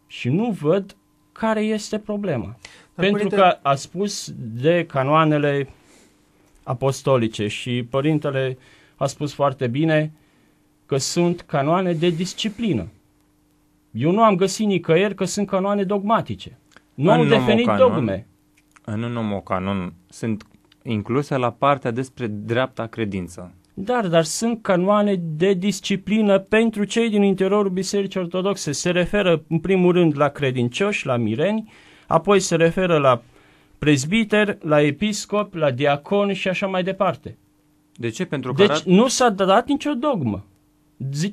și nu văd care este problema. Dar Pentru părinte... că a spus de canoanele apostolice și părintele a spus foarte bine că sunt canoane de disciplină. Eu nu am găsit nicăieri că sunt canoane dogmatice. Nu au definit dogme în un nomocanon sunt incluse la partea despre dreapta credință. Dar, dar sunt canoane de disciplină pentru cei din interiorul Bisericii Ortodoxe. Se referă în primul rând la credincioși, la mireni, apoi se referă la prezbiter, la episcop, la diacon și așa mai departe. De ce? Pentru că deci arat... nu s-a dat nicio dogmă.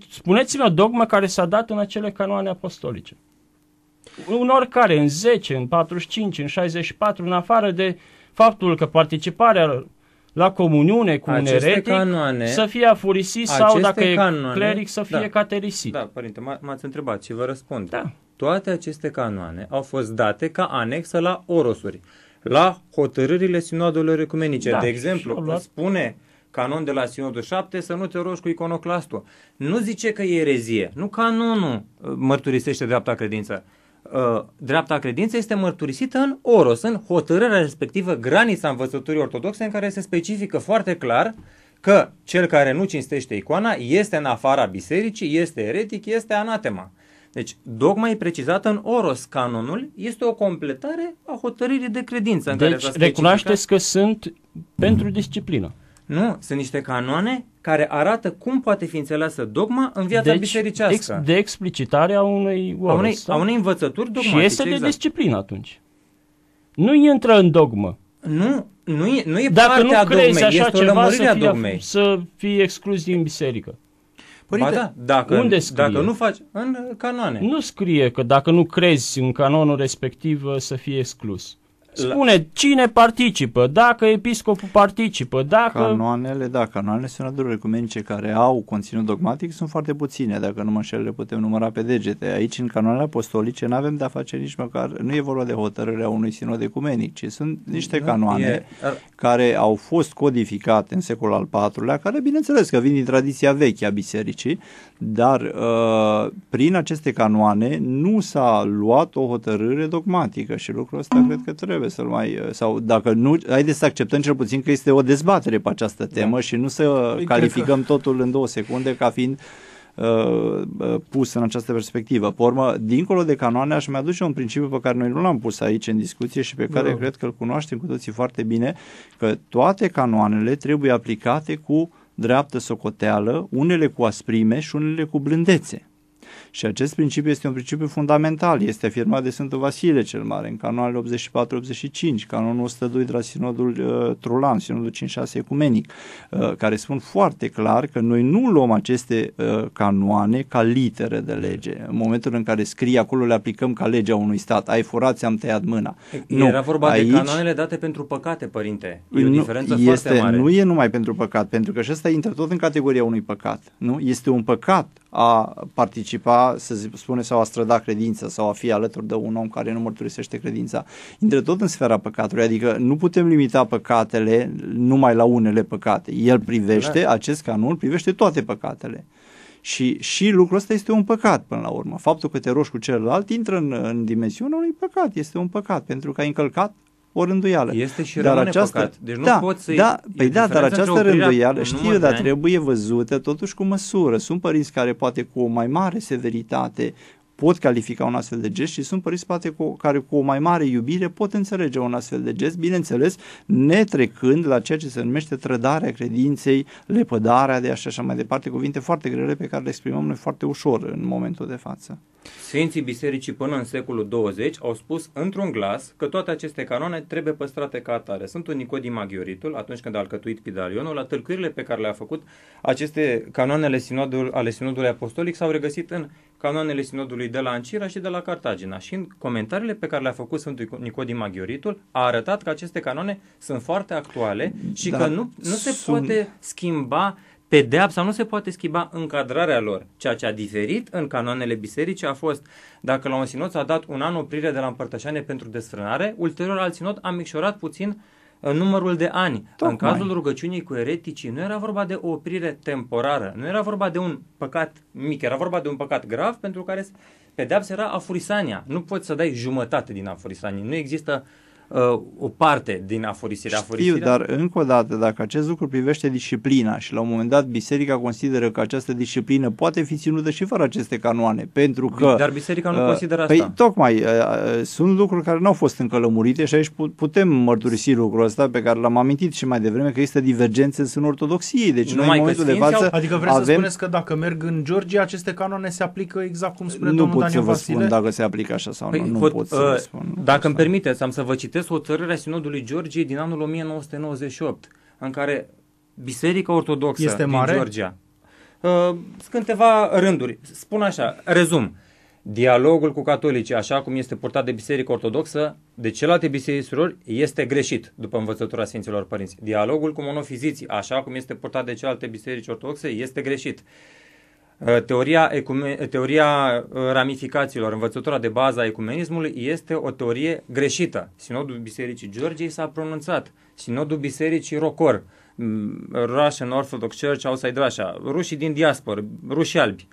Spuneți-mi o dogmă care s-a dat în acele canoane apostolice în oricare, în 10, în 45, în 64, în afară de faptul că participarea la comuniune cu aceste un eretic canoane, să fie afurisit sau dacă canoane, e cleric să fie da, caterisit. Da, părinte, m-ați întrebat și vă răspund. Da. Toate aceste canoane au fost date ca anexă la orosuri, la hotărârile sinodelor ecumenice. Da, De exemplu, spune canon de la Sinodul 7 să nu te rogi cu iconoclastul. Nu zice că e erezie, nu canonul uh, mărturisește dreapta credință. Uh, dreapta credință este mărturisită în oros, în hotărârea respectivă, granița învățăturii ortodoxe în care se specifică foarte clar că cel care nu cinstește icoana este în afara bisericii, este eretic, este anatema. Deci, dogma e precizată în oros. Canonul este o completare a hotărârii de credință. În deci, care specificat... recunoașteți că sunt pentru disciplină. Nu, sunt niște canoane care arată cum poate fi înțeleasă dogma în viața deci, bisericească. Ex, de explicitare a unei oros, a unei, a unei învățături dogmatice. Și este exact. de disciplină atunci. Nu intră în dogmă. Nu, nu e, nu e Dacă nu crezi așa este ceva să fie, să fie exclus din biserică. Părinte, ba da, dacă, unde scrie? Dacă nu faci, în canoane. Nu scrie că dacă nu crezi în canonul respectiv să fie exclus. Spune cine participă, dacă episcopul participă, dacă... Canoanele, da, canoanele sunăturilor ecumenice care au conținut dogmatic sunt foarte puține, dacă nu mă înșel, le putem număra pe degete. Aici, în canoanele apostolice, nu avem de-a face nici măcar, nu e vorba de hotărârea unui sinod ecumenic, ci sunt niște canoane e, care au fost codificate în secolul al IV-lea, care, bineînțeles, că vin din tradiția veche a bisericii, dar uh, prin aceste canoane nu s-a luat o hotărâre dogmatică și lucrul ăsta cred că trebuie să-l mai... Uh, sau dacă nu, haideți să acceptăm cel puțin că este o dezbatere pe această da. temă da. și nu să păi calificăm că... totul în două secunde ca fiind uh, uh, pus în această perspectivă. Pe urmă, dincolo de canoane, aș mai aduce un principiu pe care noi nu l-am pus aici în discuție și pe care da. cred că îl cunoaștem cu toții foarte bine, că toate canoanele trebuie aplicate cu dreaptă socoteală, unele cu asprime și unele cu blândețe. Și acest principiu este un principiu fundamental, este afirmat de Sfântul Vasile cel Mare în canoanele 84-85, canonul 102 de la Sinodul uh, Trulan, Sinodul 5-6 Ecumenic, uh, care spun foarte clar că noi nu luăm aceste uh, canoane ca litere de lege. În momentul în care scrie acolo le aplicăm ca legea unui stat. Ai furat, ți-am tăiat mâna. Nu, Era vorba aici, de canoanele date pentru păcate, părinte. E o nu, diferență este, foarte mare. Nu e numai pentru păcat, pentru că și ăsta intră tot în categoria unui păcat. Nu? Este un păcat a participa, să spune, sau a străda credința sau a fi alături de un om care nu mărturisește credința. Intră tot în sfera păcatului, adică nu putem limita păcatele numai la unele păcate. El privește, da. acest canun privește toate păcatele. Și, și lucrul ăsta este un păcat până la urmă. Faptul că te roși cu celălalt intră în, în dimensiunea unui păcat. Este un păcat pentru că ai încălcat o rânduială. Este și dar această, păcat. Deci nu da, poți să da, păi da, dar această rânduială, știu, dar trebuie văzută totuși cu măsură. Sunt părinți care poate cu o mai mare severitate pot califica un astfel de gest și sunt părinți poate cu, care cu o mai mare iubire pot înțelege un astfel de gest, bineînțeles, netrecând la ceea ce se numește trădarea credinței, lepădarea de așa, așa mai departe, cuvinte foarte grele pe care le exprimăm noi foarte ușor în momentul de față. Sfinții Bisericii până în secolul 20 au spus într-un glas că toate aceste canoane trebuie păstrate ca atare. un Nicodim Maghioritul, atunci când a alcătuit Pidalionul, la tâlcuirile pe care le-a făcut, aceste canoanele sinodul, ale Sinodului Apostolic s-au regăsit în canoanele Sinodului de la Ancira și de la Cartagina. Și în comentariile pe care le-a făcut Sfântul Nicodim Maghioritul a arătat că aceste canoane sunt foarte actuale și da, că nu, nu se sunt... poate schimba pedeapsa nu se poate schimba încadrarea lor. Ceea ce a diferit în canoanele biserice a fost dacă la un sinod s-a dat un an oprire de la împărtășanie pentru desfrânare, ulterior alt sinod a micșorat puțin în numărul de ani. Tocmai. În cazul rugăciunii cu ereticii nu era vorba de o oprire temporară, nu era vorba de un păcat mic, era vorba de un păcat grav pentru care pedeapsa era afurisania. Nu poți să dai jumătate din afurisanie. Nu există uh, uh, o parte din aforisirea. Știu, aforisirea... dar încă o dată, dacă acest lucru privește disciplina și la un moment dat biserica consideră că această disciplină poate fi ținută și fără aceste canoane, pentru că... Dar biserica nu uh, consideră păi, asta. Păi, tocmai, uh, uh, sunt lucruri care nu au fost încă lămurite și aici putem mărturisi lucrul ăsta pe care l-am amintit și mai devreme, că există divergențe în ortodoxiei. Deci nu noi în momentul de față au... Adică vreți avem... să spuneți că dacă merg în Georgia, aceste canoane se aplică exact cum spune nu domnul pot Daniel să vă Vasile? spun dacă se aplică așa sau păi, nu. nu pot să uh, vă spun. Dacă îmi permiteți, am să vă citesc hotărârea Sinodului Georgiei din anul 1998, în care Biserica Ortodoxă este din mare? Georgia uh, sunt câteva rânduri. Spun așa, rezum. Dialogul cu catolicii, așa cum este purtat de Biserica Ortodoxă, de celelalte biserici surori, este greșit, după învățătura Sfinților Părinți. Dialogul cu monofiziții, așa cum este purtat de celelalte biserici ortodoxe, este greșit. Uh, teoria, ecume, teoria uh, ramificațiilor, învățătura de bază a ecumenismului este o teorie greșită. Sinodul Bisericii Georgiei s-a pronunțat. Sinodul Bisericii Rocor, mm, Russian Orthodox Church outside Russia, rușii din diaspora, rușii albi,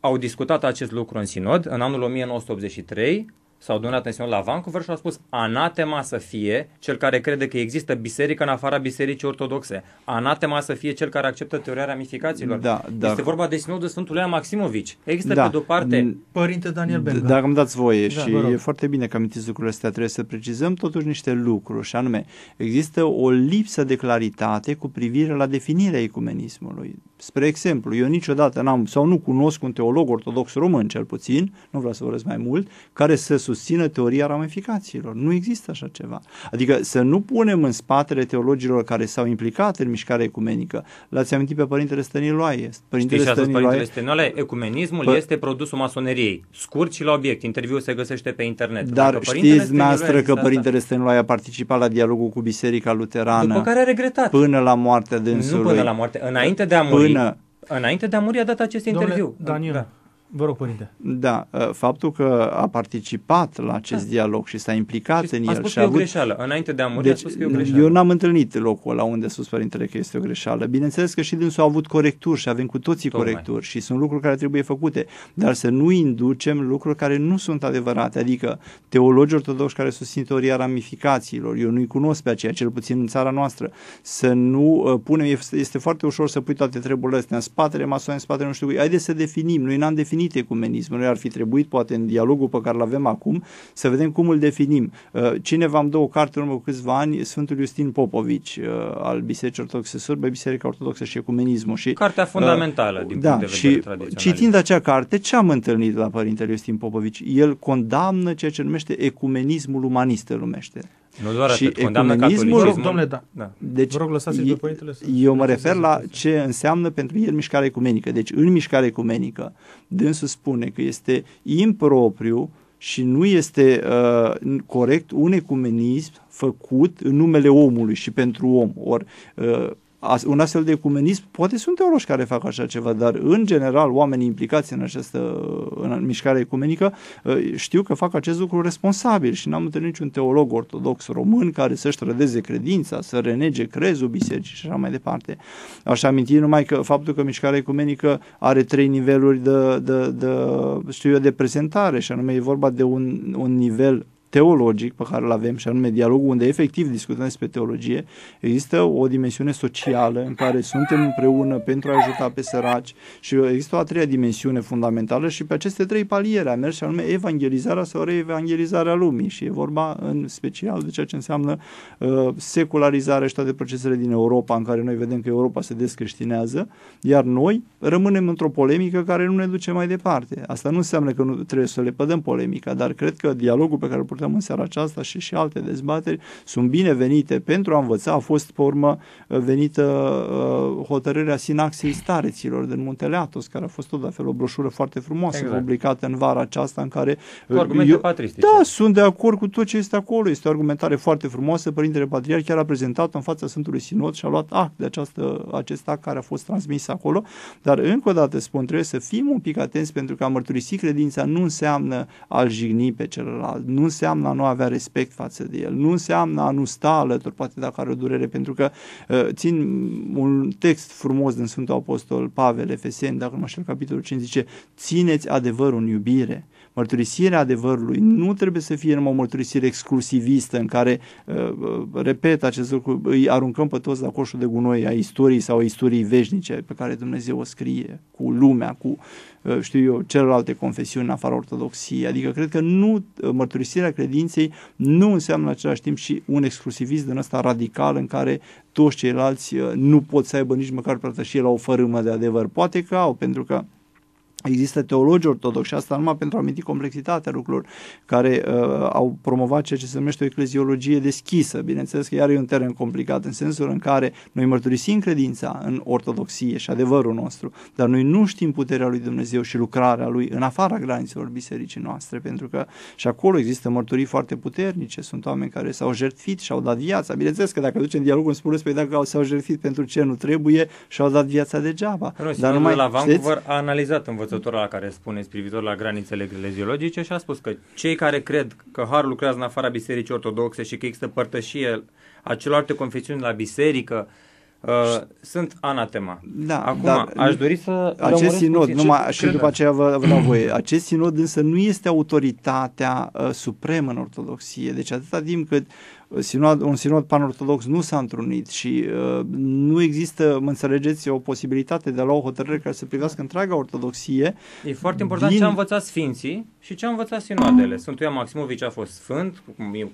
au discutat acest lucru în sinod în anul 1983 s-au donat în sinod la Vancouver și au spus anatema să fie cel care crede că există biserică în afara bisericii ortodoxe. Anatema să fie cel care acceptă teoria ramificațiilor. Da, da. Este vorba de sinodul Sfântului Ioan Maximovici. Există da. pe de-o parte... Părinte Daniel Benga. Dacă îmi dați voie da, și e foarte bine că amintiți lucrurile astea, trebuie să precizăm totuși niște lucruri și anume, există o lipsă de claritate cu privire la definirea ecumenismului. Spre exemplu, eu niciodată n-am sau nu cunosc un teolog ortodox român, cel puțin, nu vreau să vorbesc mai mult, care să susțină teoria ramificațiilor. Nu există așa ceva. Adică să nu punem în spatele teologilor care s-au implicat în mișcarea ecumenică. L-ați amintit pe Părintele Stăniloae. Părintele Știți Stăniloae, Părintele Stăniloae, ecumenismul Pă... este produsul masoneriei. Scurt și la obiect. Interviul se găsește pe internet. Dar știți noastră că Părintele Stăniloae a participat la dialogul cu Biserica Luterană. După care a regretat. Până la moartea dânsului. Nu până la moarte. Înainte de a muri. Până... Înainte de a muri a dat acest Domnule interviu. Daniel, da. Vă rog, părinte. Da, ă, faptul că a participat la acest da. dialog și s-a implicat și în el. A spus și că e o greșeală. Înainte de a muri deci, a spus că e o greșeală. Eu n-am întâlnit locul la unde a spus părintele că este o greșeală. Bineînțeles că și dânsul a avut corecturi și avem cu toții Tocmai. corecturi și sunt lucruri care trebuie făcute. Dar să nu inducem lucruri care nu sunt adevărate. Adică teologi ortodoxi care susțin teoria ramificațiilor, eu nu-i cunosc pe aceea, cel puțin în țara noastră, să nu uh, punem, este foarte ușor să pui toate treburile astea în spatele masonului, în spatele nu știu, haideți să definim. Noi n-am definit ecumenismul noi ar fi trebuit, poate în dialogul pe care îl avem acum, să vedem cum îl definim. Uh, Cineva îmi dă o carte în urmă cu câțiva ani, Sfântul Justin Popovici, uh, al Bisericii Ortodoxe Sârbe, Biserica Ortodoxă și Ecumenismul. Și, Cartea uh, fundamentală din da, punct de vedere și tradițional. citind acea carte, ce am întâlnit la Părintele Justin Popovici? El condamnă ceea ce numește ecumenismul umanist, îl numește. Nu doar și atât, ecumenismul, rog, domnule, da. da. Deci, Vă rog, lăsați pe părintele să Eu mă refer la ce înseamnă pentru el mișcare ecumenică. Deci, în mișcare ecumenică, dânsul spune că este impropriu și nu este uh, corect un ecumenism făcut în numele omului și pentru om. Ori uh, un astfel de ecumenism, poate sunt teologi care fac așa ceva, dar în general oamenii implicați în această în mișcare ecumenică ă, știu că fac acest lucru responsabil și n-am întâlnit niciun teolog ortodox român care să-și trădeze credința, să renege crezul bisericii și așa mai departe. Aș aminti numai că faptul că mișcarea ecumenică are trei niveluri de, de, de, știu eu, de prezentare și anume e vorba de un, un nivel teologic pe care îl avem și anume dialogul unde efectiv discutăm despre teologie, există o dimensiune socială în care suntem împreună pentru a ajuta pe săraci și există o a treia dimensiune fundamentală și pe aceste trei paliere a mers și anume evangelizarea sau reevangelizarea lumii și e vorba în special de ceea ce înseamnă uh, secularizarea și toate procesele din Europa în care noi vedem că Europa se descreștinează, iar noi rămânem într-o polemică care nu ne duce mai departe. Asta nu înseamnă că nu trebuie să le pădăm polemica, dar cred că dialogul pe care îl purtăm în seara aceasta și și alte dezbateri sunt binevenite pentru a învăța. A fost, pe urmă, venită uh, hotărârea sinaxei stareților din Muntele Atos, care a fost tot la fel o broșură foarte frumoasă, exact. publicată în vara aceasta, în care... Cu argumente eu, patristice. Da, sunt de acord cu tot ce este acolo. Este o argumentare foarte frumoasă. Părintele Patriarh chiar a prezentat în fața Sfântului Sinod și a luat act de această, acest act care a fost transmis acolo. Dar, încă o dată spun, trebuie să fim un pic atenți pentru că a mărturisi credința nu înseamnă a-l jigni pe celălalt, nu înseamnă înseamnă a nu avea respect față de el, nu înseamnă a nu sta alături, poate dacă are o durere, pentru că uh, țin un text frumos din Sfântul Apostol Pavel, Efeseni, dacă nu știu, capitolul 5, zice, țineți adevărul în iubire. Mărturisirea adevărului nu trebuie să fie numai o mărturisire exclusivistă în care, uh, uh, repet acest lucru, îi aruncăm pe toți la coșul de gunoi a istoriei sau a istoriei veșnice pe care Dumnezeu o scrie cu lumea, cu Uh, știu eu, celelalte confesiuni în afara ortodoxiei. Adică cred că nu, uh, mărturisirea credinței nu înseamnă în același timp și un exclusivism din ăsta radical în care toți ceilalți uh, nu pot să aibă nici măcar părtășie la o fărâmă de adevăr. Poate că au, pentru că Există teologi ortodoxi, asta numai pentru a aminti complexitatea lucrurilor, care uh, au promovat ceea ce se numește o ecleziologie deschisă. Bineînțeles că iar e un teren complicat, în sensul în care noi mărturisim credința în ortodoxie și adevărul nostru, dar noi nu știm puterea lui Dumnezeu și lucrarea lui în afara granițelor bisericii noastre, pentru că și acolo există mărturii foarte puternice, sunt oameni care s-au jertfit și au dat viața. Bineînțeles că dacă ducem dialogul, îmi spuneți, pe păi dacă s-au jertfit pentru ce nu trebuie și au dat viața degeaba. dar numai, la Vancouver a analizat învățătura la care spuneți privitor la granițele ecleziologice și a spus că cei care cred că harul lucrează în afara bisericii ortodoxe și că există părtășie a celorlalte confesiuni la biserică, Uh, sunt anatema. Da, Acum, dar aș dori să acest sinod, numai, și după aceea vă, vă dau voie, acest sinod însă nu este autoritatea uh, supremă în ortodoxie. Deci atâta timp cât sinod, un sinod pan-ortodox nu s-a întrunit și uh, nu există, mă înțelegeți, o posibilitate de a lua o hotărâre care să privească întreaga ortodoxie. E foarte important din... ce a învățat Sfinții și ce a învățat sinoadele. Sfântul Ioan Maximovici a fost sfânt,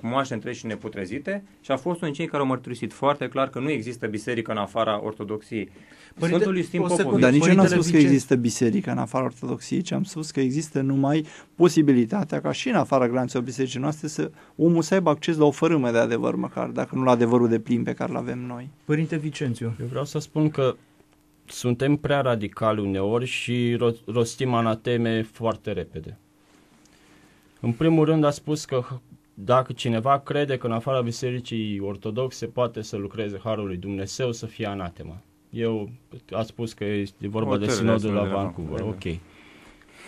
cu moaște întregi și neputrezite și a fost unul din cei care au mărturisit foarte clar că nu există biserică în afara ortodoxiei. Părinte, Sfântul Iustin Popovici. Dar nici eu n-am spus că există biserică în afara ortodoxiei, ci am spus că există numai posibilitatea ca și în afara granițelor bisericii noastre să omul să aibă acces la o fărâmă de adevăr măcar, dacă nu la adevărul de plin pe care îl avem noi. Părinte Vicențiu. Eu vreau să spun că suntem prea radicali uneori și rostim anateme foarte repede. În primul rând a spus că dacă cineva crede că în afara bisericii ortodoxe poate să lucreze Harul lui Dumnezeu, să fie anatema. Eu a spus că este vorba de sinodul la Vancouver. Da. Ok.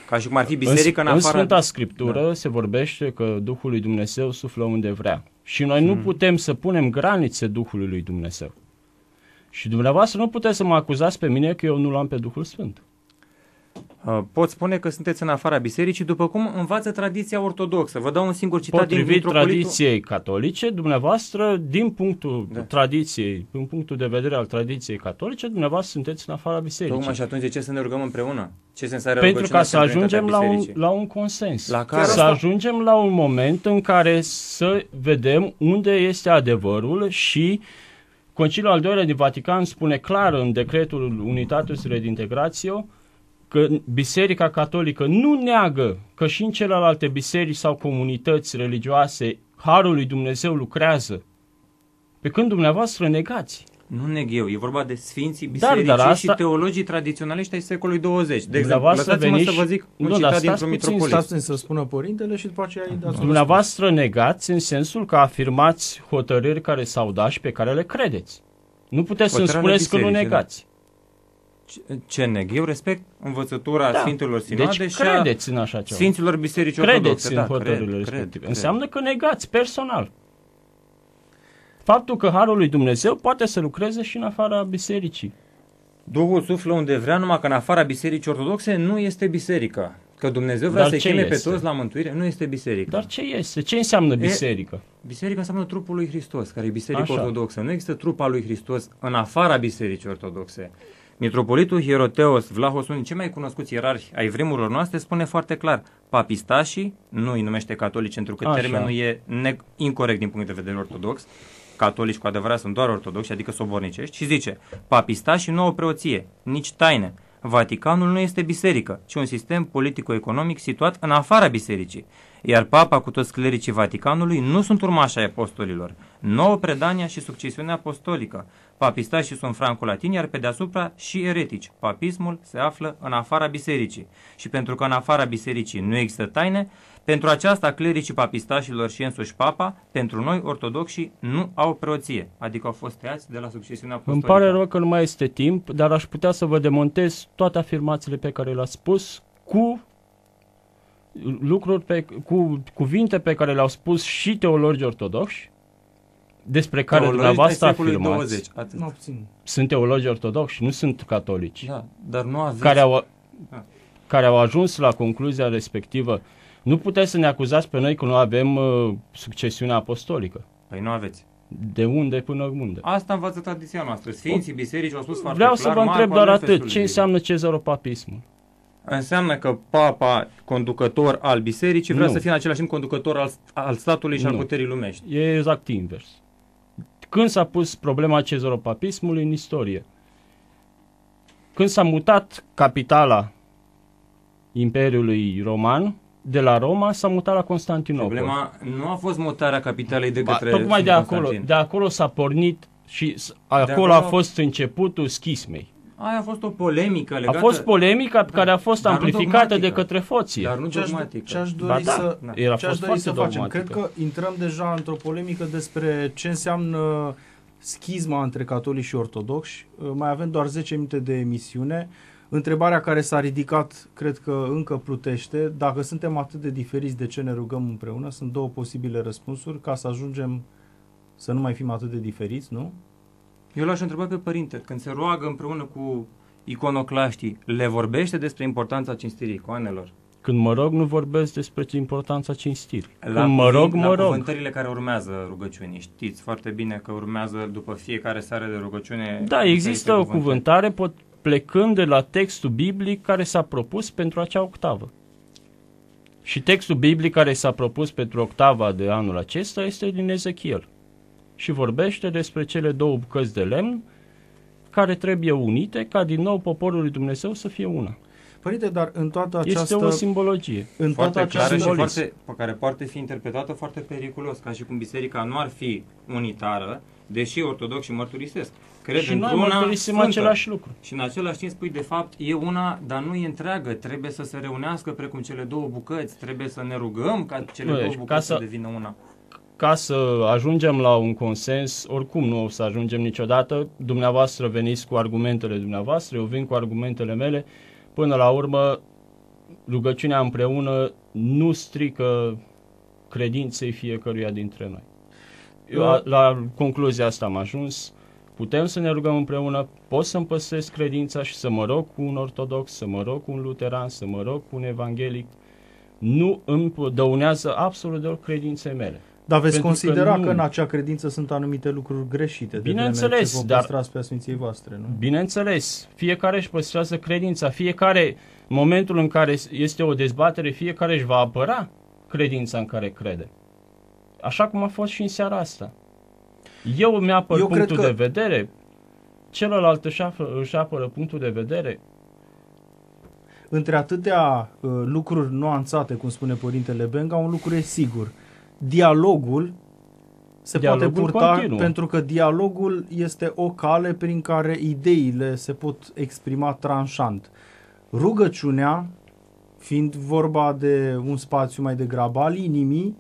Ca și cum ar fi biserică în, în afară... În Sfânta Scriptură da. se vorbește că Duhul lui Dumnezeu suflă unde vrea. Și noi hmm. nu putem să punem granițe Duhului lui Dumnezeu. Și dumneavoastră nu puteți să mă acuzați pe mine că eu nu l-am pe Duhul Sfânt. Uh, pot spune că sunteți în afara bisericii, după cum învață tradiția ortodoxă. Vă dau un singur citat Potrivit din tradiției catolice, dumneavoastră, din punctul da. tradiției, din punctul de vedere al tradiției catolice, dumneavoastră sunteți în afara bisericii. Tocmai și atunci de ce să ne rugăm împreună? Ce sens are Pentru ca să ajungem la un, la un consens. La care? Să ajungem la un moment în care să vedem unde este adevărul și Conciliul al doilea din Vatican spune clar în decretul Unitatis Redintegratio că Biserica Catolică nu neagă că și în celelalte biserici sau comunități religioase Harul lui Dumnezeu lucrează, pe când dumneavoastră negați. Nu neg eu, e vorba de sfinții bisericii dar, dar asta... și teologii tradiționaliști ai secolului 20. De exemplu, lăsați-mă să vă zic un nu, citat dintr-o mitropolie. Stați să spună părintele și după aceea îi dați Dumneavoastră negați în sensul că afirmați hotărâri care s-au dat și pe care le credeți. Nu puteți să-mi spuneți că nu da. negați ce neg? Eu respect învățătura da. Sfintelor deci Sinode deci și credeți în așa ceva. Sfinților Biserici credeți Ortodoxe. în da, hotărârile cred, respective. Cred, Înseamnă cred. că negați personal. Faptul că Harul lui Dumnezeu poate să lucreze și în afara bisericii. Duhul suflă unde vrea, numai că în afara bisericii ortodoxe nu este biserică. Că Dumnezeu vrea să-i cheme pe toți la mântuire, nu este biserică. Dar ce este? Ce înseamnă biserică? E, biserica înseamnă trupul lui Hristos, care e biserică Așa. ortodoxă. Nu există trupa lui Hristos în afara bisericii ortodoxe. Mitropolitul Hieroteos Vlahos, unul din cei mai cunoscuți ierarhi ai vremurilor noastre, spune foarte clar, papistașii, nu îi numește catolici, pentru că Așa. termenul e ne- incorrect din punct de vedere ortodox, catolici cu adevărat sunt doar ortodoxi, adică sobornicești, și zice, papistașii nu au preoție, nici taine. Vaticanul nu este biserică, ci un sistem politico-economic situat în afara bisericii iar papa cu toți clericii Vaticanului nu sunt urmași ai apostolilor. Nouă predania și succesiunea apostolică. Papistașii sunt franco-latini, iar pe deasupra și eretici. Papismul se află în afara bisericii. Și pentru că în afara bisericii nu există taine, pentru aceasta clericii papistașilor și însuși papa, pentru noi ortodoxi, nu au preoție, adică au fost tăiați de la succesiunea apostolică. Îmi pare rău că nu mai este timp, dar aș putea să vă demontez toate afirmațiile pe care le-ați spus cu lucruri pe, cu cuvinte pe care le-au spus și teologi ortodoxi, despre care teologi dumneavoastră afirmați. 20, Nu, sunt teologi ortodoxi, nu sunt catolici. Da, dar nu aveți... Care au, da. care au ajuns la concluzia respectivă. Nu puteți să ne acuzați pe noi că nu avem uh, succesiunea apostolică. Păi nu aveți. De unde până unde? Asta învață tradiția noastră. Sfinții biserici au spus foarte Vreau clar. Vreau să vă întreb doar atât. Ce înseamnă cezaropapismul? înseamnă că papa, conducător al bisericii, vrea nu. să fie în același timp conducător al, al statului și nu. al puterii lumești. E exact invers. Când s-a pus problema cezaropapismului în istorie? Când s-a mutat capitala Imperiului Roman, de la Roma s-a mutat la Constantinopol. Problema nu a fost mutarea capitalei de către ba, Tocmai de acolo, de acolo s-a pornit și acolo, acolo a fost începutul schismei. Aia a fost o polemică legată... A fost polemica da, care a fost amplificată de către foții. Dar nu dogmatică. Ce aș dori da, să, da. Era ce aș dori să facem? Cred că intrăm deja într-o polemică despre ce înseamnă schizma între catolici și ortodoxi. Mai avem doar 10 minute de emisiune. Întrebarea care s-a ridicat, cred că încă plutește, dacă suntem atât de diferiți, de ce ne rugăm împreună? Sunt două posibile răspunsuri ca să ajungem să nu mai fim atât de diferiți, nu? Eu l-aș întreba pe părinte, când se roagă împreună cu iconoclaștii, le vorbește despre importanța cinstirii icoanelor? Când mă rog, nu vorbesc despre importanța cinstirii. La Când mă rog, mă la rog. cuvântările care urmează rugăciunii. Știți foarte bine că urmează după fiecare seară de rugăciune. Da, există o cuvântare pot, plecând de la textul biblic care s-a propus pentru acea octavă. Și textul biblic care s-a propus pentru octava de anul acesta este din Ezechiel și vorbește despre cele două bucăți de lemn care trebuie unite ca din nou poporul lui Dumnezeu să fie una. Părinte, dar în toată această... Este o simbologie. În foarte toată această clară și foarte, pe care poate fi interpretată foarte periculos, ca și cum biserica nu ar fi unitară, deși ortodox și mărturisesc. Cred și noi mărturisim același lucru. Și în același timp spui, de fapt, e una, dar nu e întreagă. Trebuie să se reunească precum cele două bucăți. Trebuie să ne rugăm ca cele Băi, două bucăți să, să devină una ca să ajungem la un consens, oricum nu o să ajungem niciodată, dumneavoastră veniți cu argumentele dumneavoastră, eu vin cu argumentele mele, până la urmă rugăciunea împreună nu strică credinței fiecăruia dintre noi. Eu la, la concluzia asta am ajuns, putem să ne rugăm împreună, pot să-mi păstrez credința și să mă rog cu un ortodox, să mă rog cu un luteran, să mă rog cu un evanghelic, nu îmi dăunează absolut deloc credinței mele. Dar veți considera că, nu... că în acea credință sunt anumite lucruri greșite. Bineînțeles, de dar pe Sfinției voastre, nu? Bineînțeles, fiecare își păstrează credința, fiecare, în momentul în care este o dezbatere, fiecare își va apăra credința în care crede. Așa cum a fost și în seara asta. Eu mi apăr Eu punctul că... de vedere, celălalt își, află, își apără punctul de vedere. Între atâtea uh, lucruri nuanțate, cum spune Părintele Benga, un lucru e sigur – dialogul se dialogul poate purta continuă. pentru că dialogul este o cale prin care ideile se pot exprima tranșant. Rugăciunea, fiind vorba de un spațiu mai degrabă al inimii,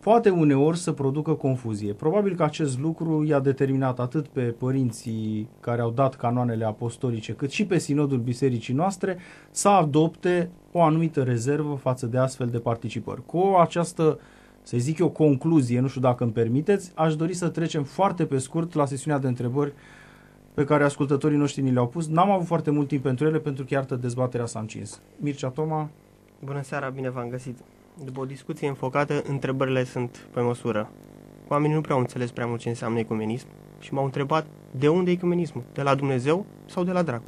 poate uneori să producă confuzie. Probabil că acest lucru i-a determinat atât pe părinții care au dat canoanele apostolice, cât și pe sinodul bisericii noastre să adopte o anumită rezervă față de astfel de participări. Cu această uh, să zic eu, concluzie, nu știu dacă îmi permiteți, aș dori să trecem foarte pe scurt la sesiunea de întrebări pe care ascultătorii noștri ni le-au pus. N-am avut foarte mult timp pentru ele pentru că iartă dezbaterea s-a încins. Mircea Toma. Bună seara, bine v-am găsit. După o discuție înfocată, întrebările sunt pe măsură. Oamenii nu prea au înțeles prea mult ce înseamnă ecumenism și m-au întrebat de unde ecumenismul, de la Dumnezeu sau de la dracu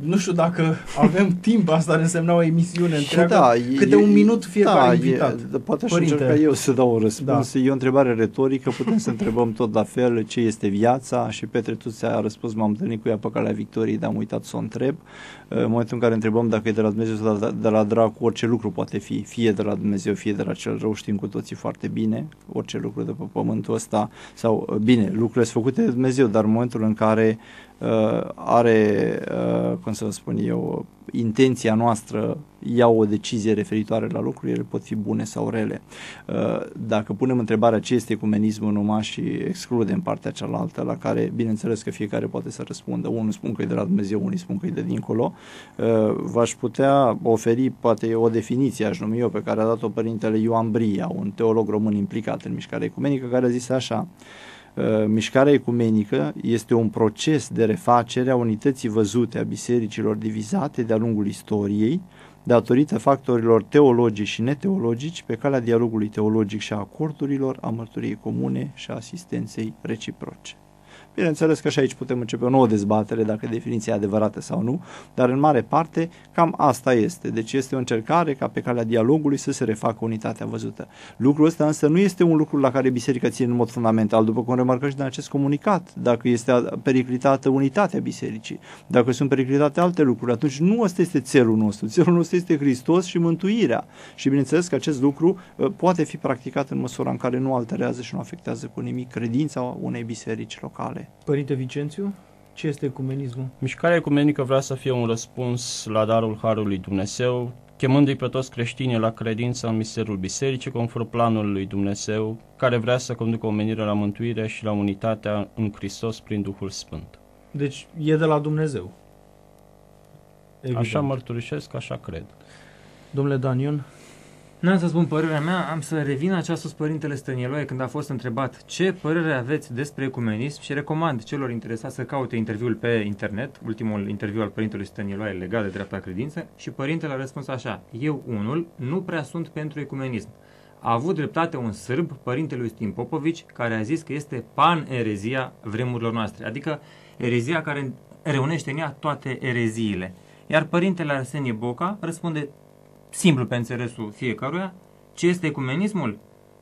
nu știu dacă avem timp, asta ar însemna o emisiune întreagă, da, câte e, un minut fiecare da, invitat. E, poate aș Părinte. încerca eu să dau un răspuns. Da. E o întrebare retorică, putem să întrebăm tot la fel ce este viața și Petre, tu ți-a răspuns, m-am întâlnit cu ea pe calea victoriei, dar am uitat să o întreb. În momentul în care întrebăm dacă e de la Dumnezeu sau de la, de la dracu, orice lucru poate fi, fie de la Dumnezeu, fie de la cel rău, știm cu toții foarte bine, orice lucru de pe pământul ăsta, sau bine, lucrurile sunt făcute de Dumnezeu, dar în momentul în care uh, are, uh, cum să vă spun eu, intenția noastră ia o decizie referitoare la lucruri, ele pot fi bune sau rele. Uh, dacă punem întrebarea ce este ecumenismul numai și excludem partea cealaltă, la care bineînțeles că fiecare poate să răspundă, unul spun că e de la Dumnezeu, unii spun că e de dincolo, uh, v-aș putea oferi poate o definiție, aș numi eu, pe care a dat-o părintele Ioan Bria, un teolog român implicat în mișcarea ecumenică, care a zis așa, Uh, mișcarea ecumenică este un proces de refacere a unității văzute a bisericilor divizate de-a lungul istoriei, datorită factorilor teologici și neteologici pe calea dialogului teologic și a acordurilor, a mărturiei comune și a asistenței reciproce. Bineînțeles că și aici putem începe o nouă dezbatere dacă definiția e adevărată sau nu, dar în mare parte cam asta este. Deci este o încercare ca pe calea dialogului să se refacă unitatea văzută. Lucrul ăsta însă nu este un lucru la care biserica ține în mod fundamental, după cum remarcă și din acest comunicat. Dacă este periclitată unitatea bisericii, dacă sunt periclitate alte lucruri, atunci nu ăsta este țelul nostru. Țelul nostru este Hristos și mântuirea. Și bineînțeles că acest lucru uh, poate fi practicat în măsura în care nu alterează și nu afectează cu nimic credința unei biserici locale. Părinte Vicențiu, ce este ecumenismul? Mișcarea ecumenică vrea să fie un răspuns la darul Harului Dumnezeu, chemându-i pe toți creștinii la credință în misterul bisericii conform planului lui Dumnezeu, care vrea să conducă omenirea la mântuire și la unitatea în Hristos prin Duhul Sfânt. Deci e de la Dumnezeu. Evident. Așa mărturisesc, așa cred. Domnule Danion? N-am să spun părerea mea, am să revin aceea sus Părintele Stănieloe când a fost întrebat ce părere aveți despre ecumenism și recomand celor interesați să caute interviul pe internet, ultimul interviu al Părintelui Stănieloe legat de dreapta credință și Părintele a răspuns așa, eu unul nu prea sunt pentru ecumenism. A avut dreptate un sârb, Părintele Stim Popovici, care a zis că este pan-erezia vremurilor noastre, adică erezia care reunește în ea toate ereziile. Iar Părintele Arsenie Boca răspunde simplu pe înțelesul fiecăruia, ce este ecumenismul?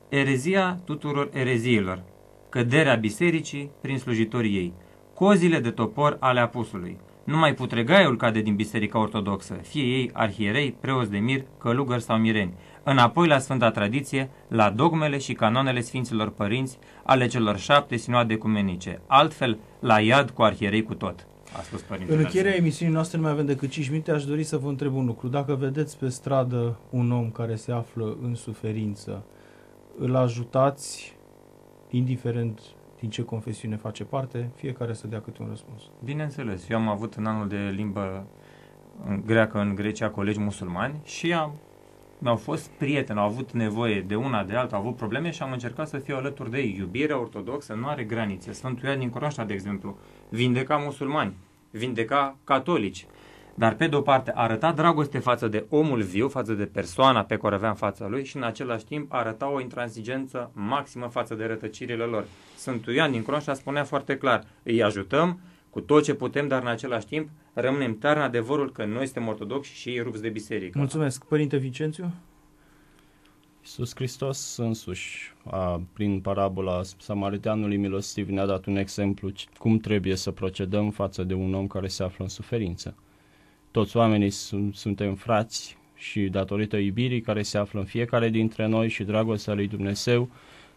Erezia tuturor ereziilor, căderea bisericii prin slujitorii ei, cozile de topor ale apusului. Numai putregaiul cade din biserica ortodoxă, fie ei arhierei, preoți de mir, călugări sau mireni, înapoi la Sfânta Tradiție, la dogmele și canoanele Sfinților Părinți ale celor șapte sinoade ecumenice, altfel la iad cu arhierei cu tot a spus Părintele. În încheierea emisiunii noastre nu mai avem decât 5 minute, aș dori să vă întreb un lucru. Dacă vedeți pe stradă un om care se află în suferință, îl ajutați, indiferent din ce confesiune face parte, fiecare să dea câte un răspuns. Bineînțeles, eu am avut în anul de limbă greacă în Grecia colegi musulmani și am mi-au fost prieteni, au avut nevoie de una, de alta, au avut probleme și am încercat să fiu alături de ei. Iubirea ortodoxă nu are granițe. Sfântul Ioan din Coroșa, de exemplu, vindeca musulmani, vindeca catolici. Dar, pe de-o parte, arăta dragoste față de omul viu, față de persoana pe care avea în fața lui și, în același timp, arăta o intransigență maximă față de rătăcirile lor. Sfântul Ioan din Coroșa spunea foarte clar, îi ajutăm cu tot ce putem, dar în același timp rămânem tari în adevărul că noi suntem ortodoxi și ei rupți de biserică. Mulțumesc. Părinte Vicențiu? Iisus Hristos însuși, a, prin parabola Samariteanului Milostiv, ne-a dat un exemplu cum trebuie să procedăm față de un om care se află în suferință. Toți oamenii sunt, suntem frați și datorită iubirii care se află în fiecare dintre noi și dragostea lui Dumnezeu,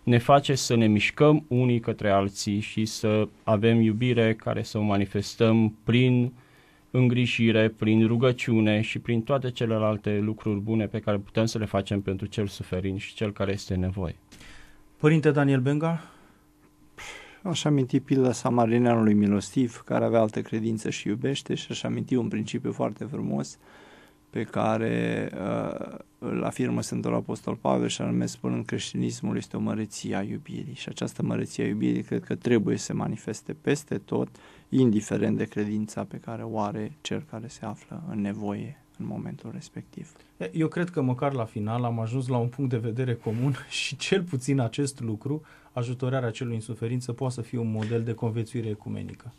ne face să ne mișcăm unii către alții și să avem iubire care să o manifestăm prin îngrijire, prin rugăciune și prin toate celelalte lucruri bune pe care putem să le facem pentru cel suferind și cel care este nevoie. Părinte Daniel Benga? Aș aminti pilda samarineanului milostiv, care avea altă credință și iubește și aș aminti un principiu foarte frumos pe care uh, îl afirmă Sfântul Apostol Pavel și anume spunând creștinismul este o măreție a iubirii și această măreție a iubirii cred că trebuie să se manifeste peste tot, indiferent de credința pe care o are cel care se află în nevoie în momentul respectiv. Eu cred că măcar la final am ajuns la un punct de vedere comun și cel puțin acest lucru, ajutorarea celui în suferință, poate să fie un model de conviețuire ecumenică.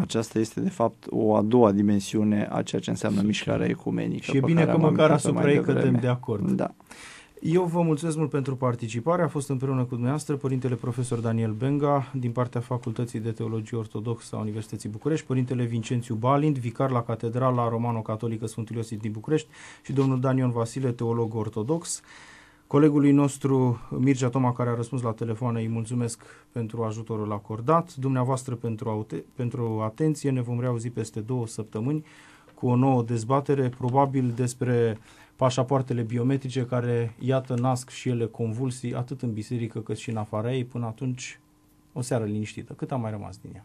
Aceasta este, de fapt, o a doua dimensiune a ceea ce înseamnă mișcarea ecumenică. Și e bine că măcar asupra ei cădem de acord. Da. Eu vă mulțumesc mult pentru participare. A fost împreună cu dumneavoastră Părintele Profesor Daniel Benga din partea Facultății de Teologie Ortodoxă a Universității București, Părintele Vincențiu Balind, vicar la Catedrala Romano-Catolică Sfântul Iosif din București și domnul Daniel Vasile, teolog ortodox. Colegului nostru Mircea Toma, care a răspuns la telefon, îi mulțumesc pentru ajutorul acordat, dumneavoastră pentru, aute- pentru atenție. Ne vom reauzi peste două săptămâni cu o nouă dezbatere, probabil despre pașapoartele biometrice care, iată, nasc și ele convulsii atât în biserică cât și în afara ei. Până atunci, o seară liniștită. Cât a mai rămas din ea?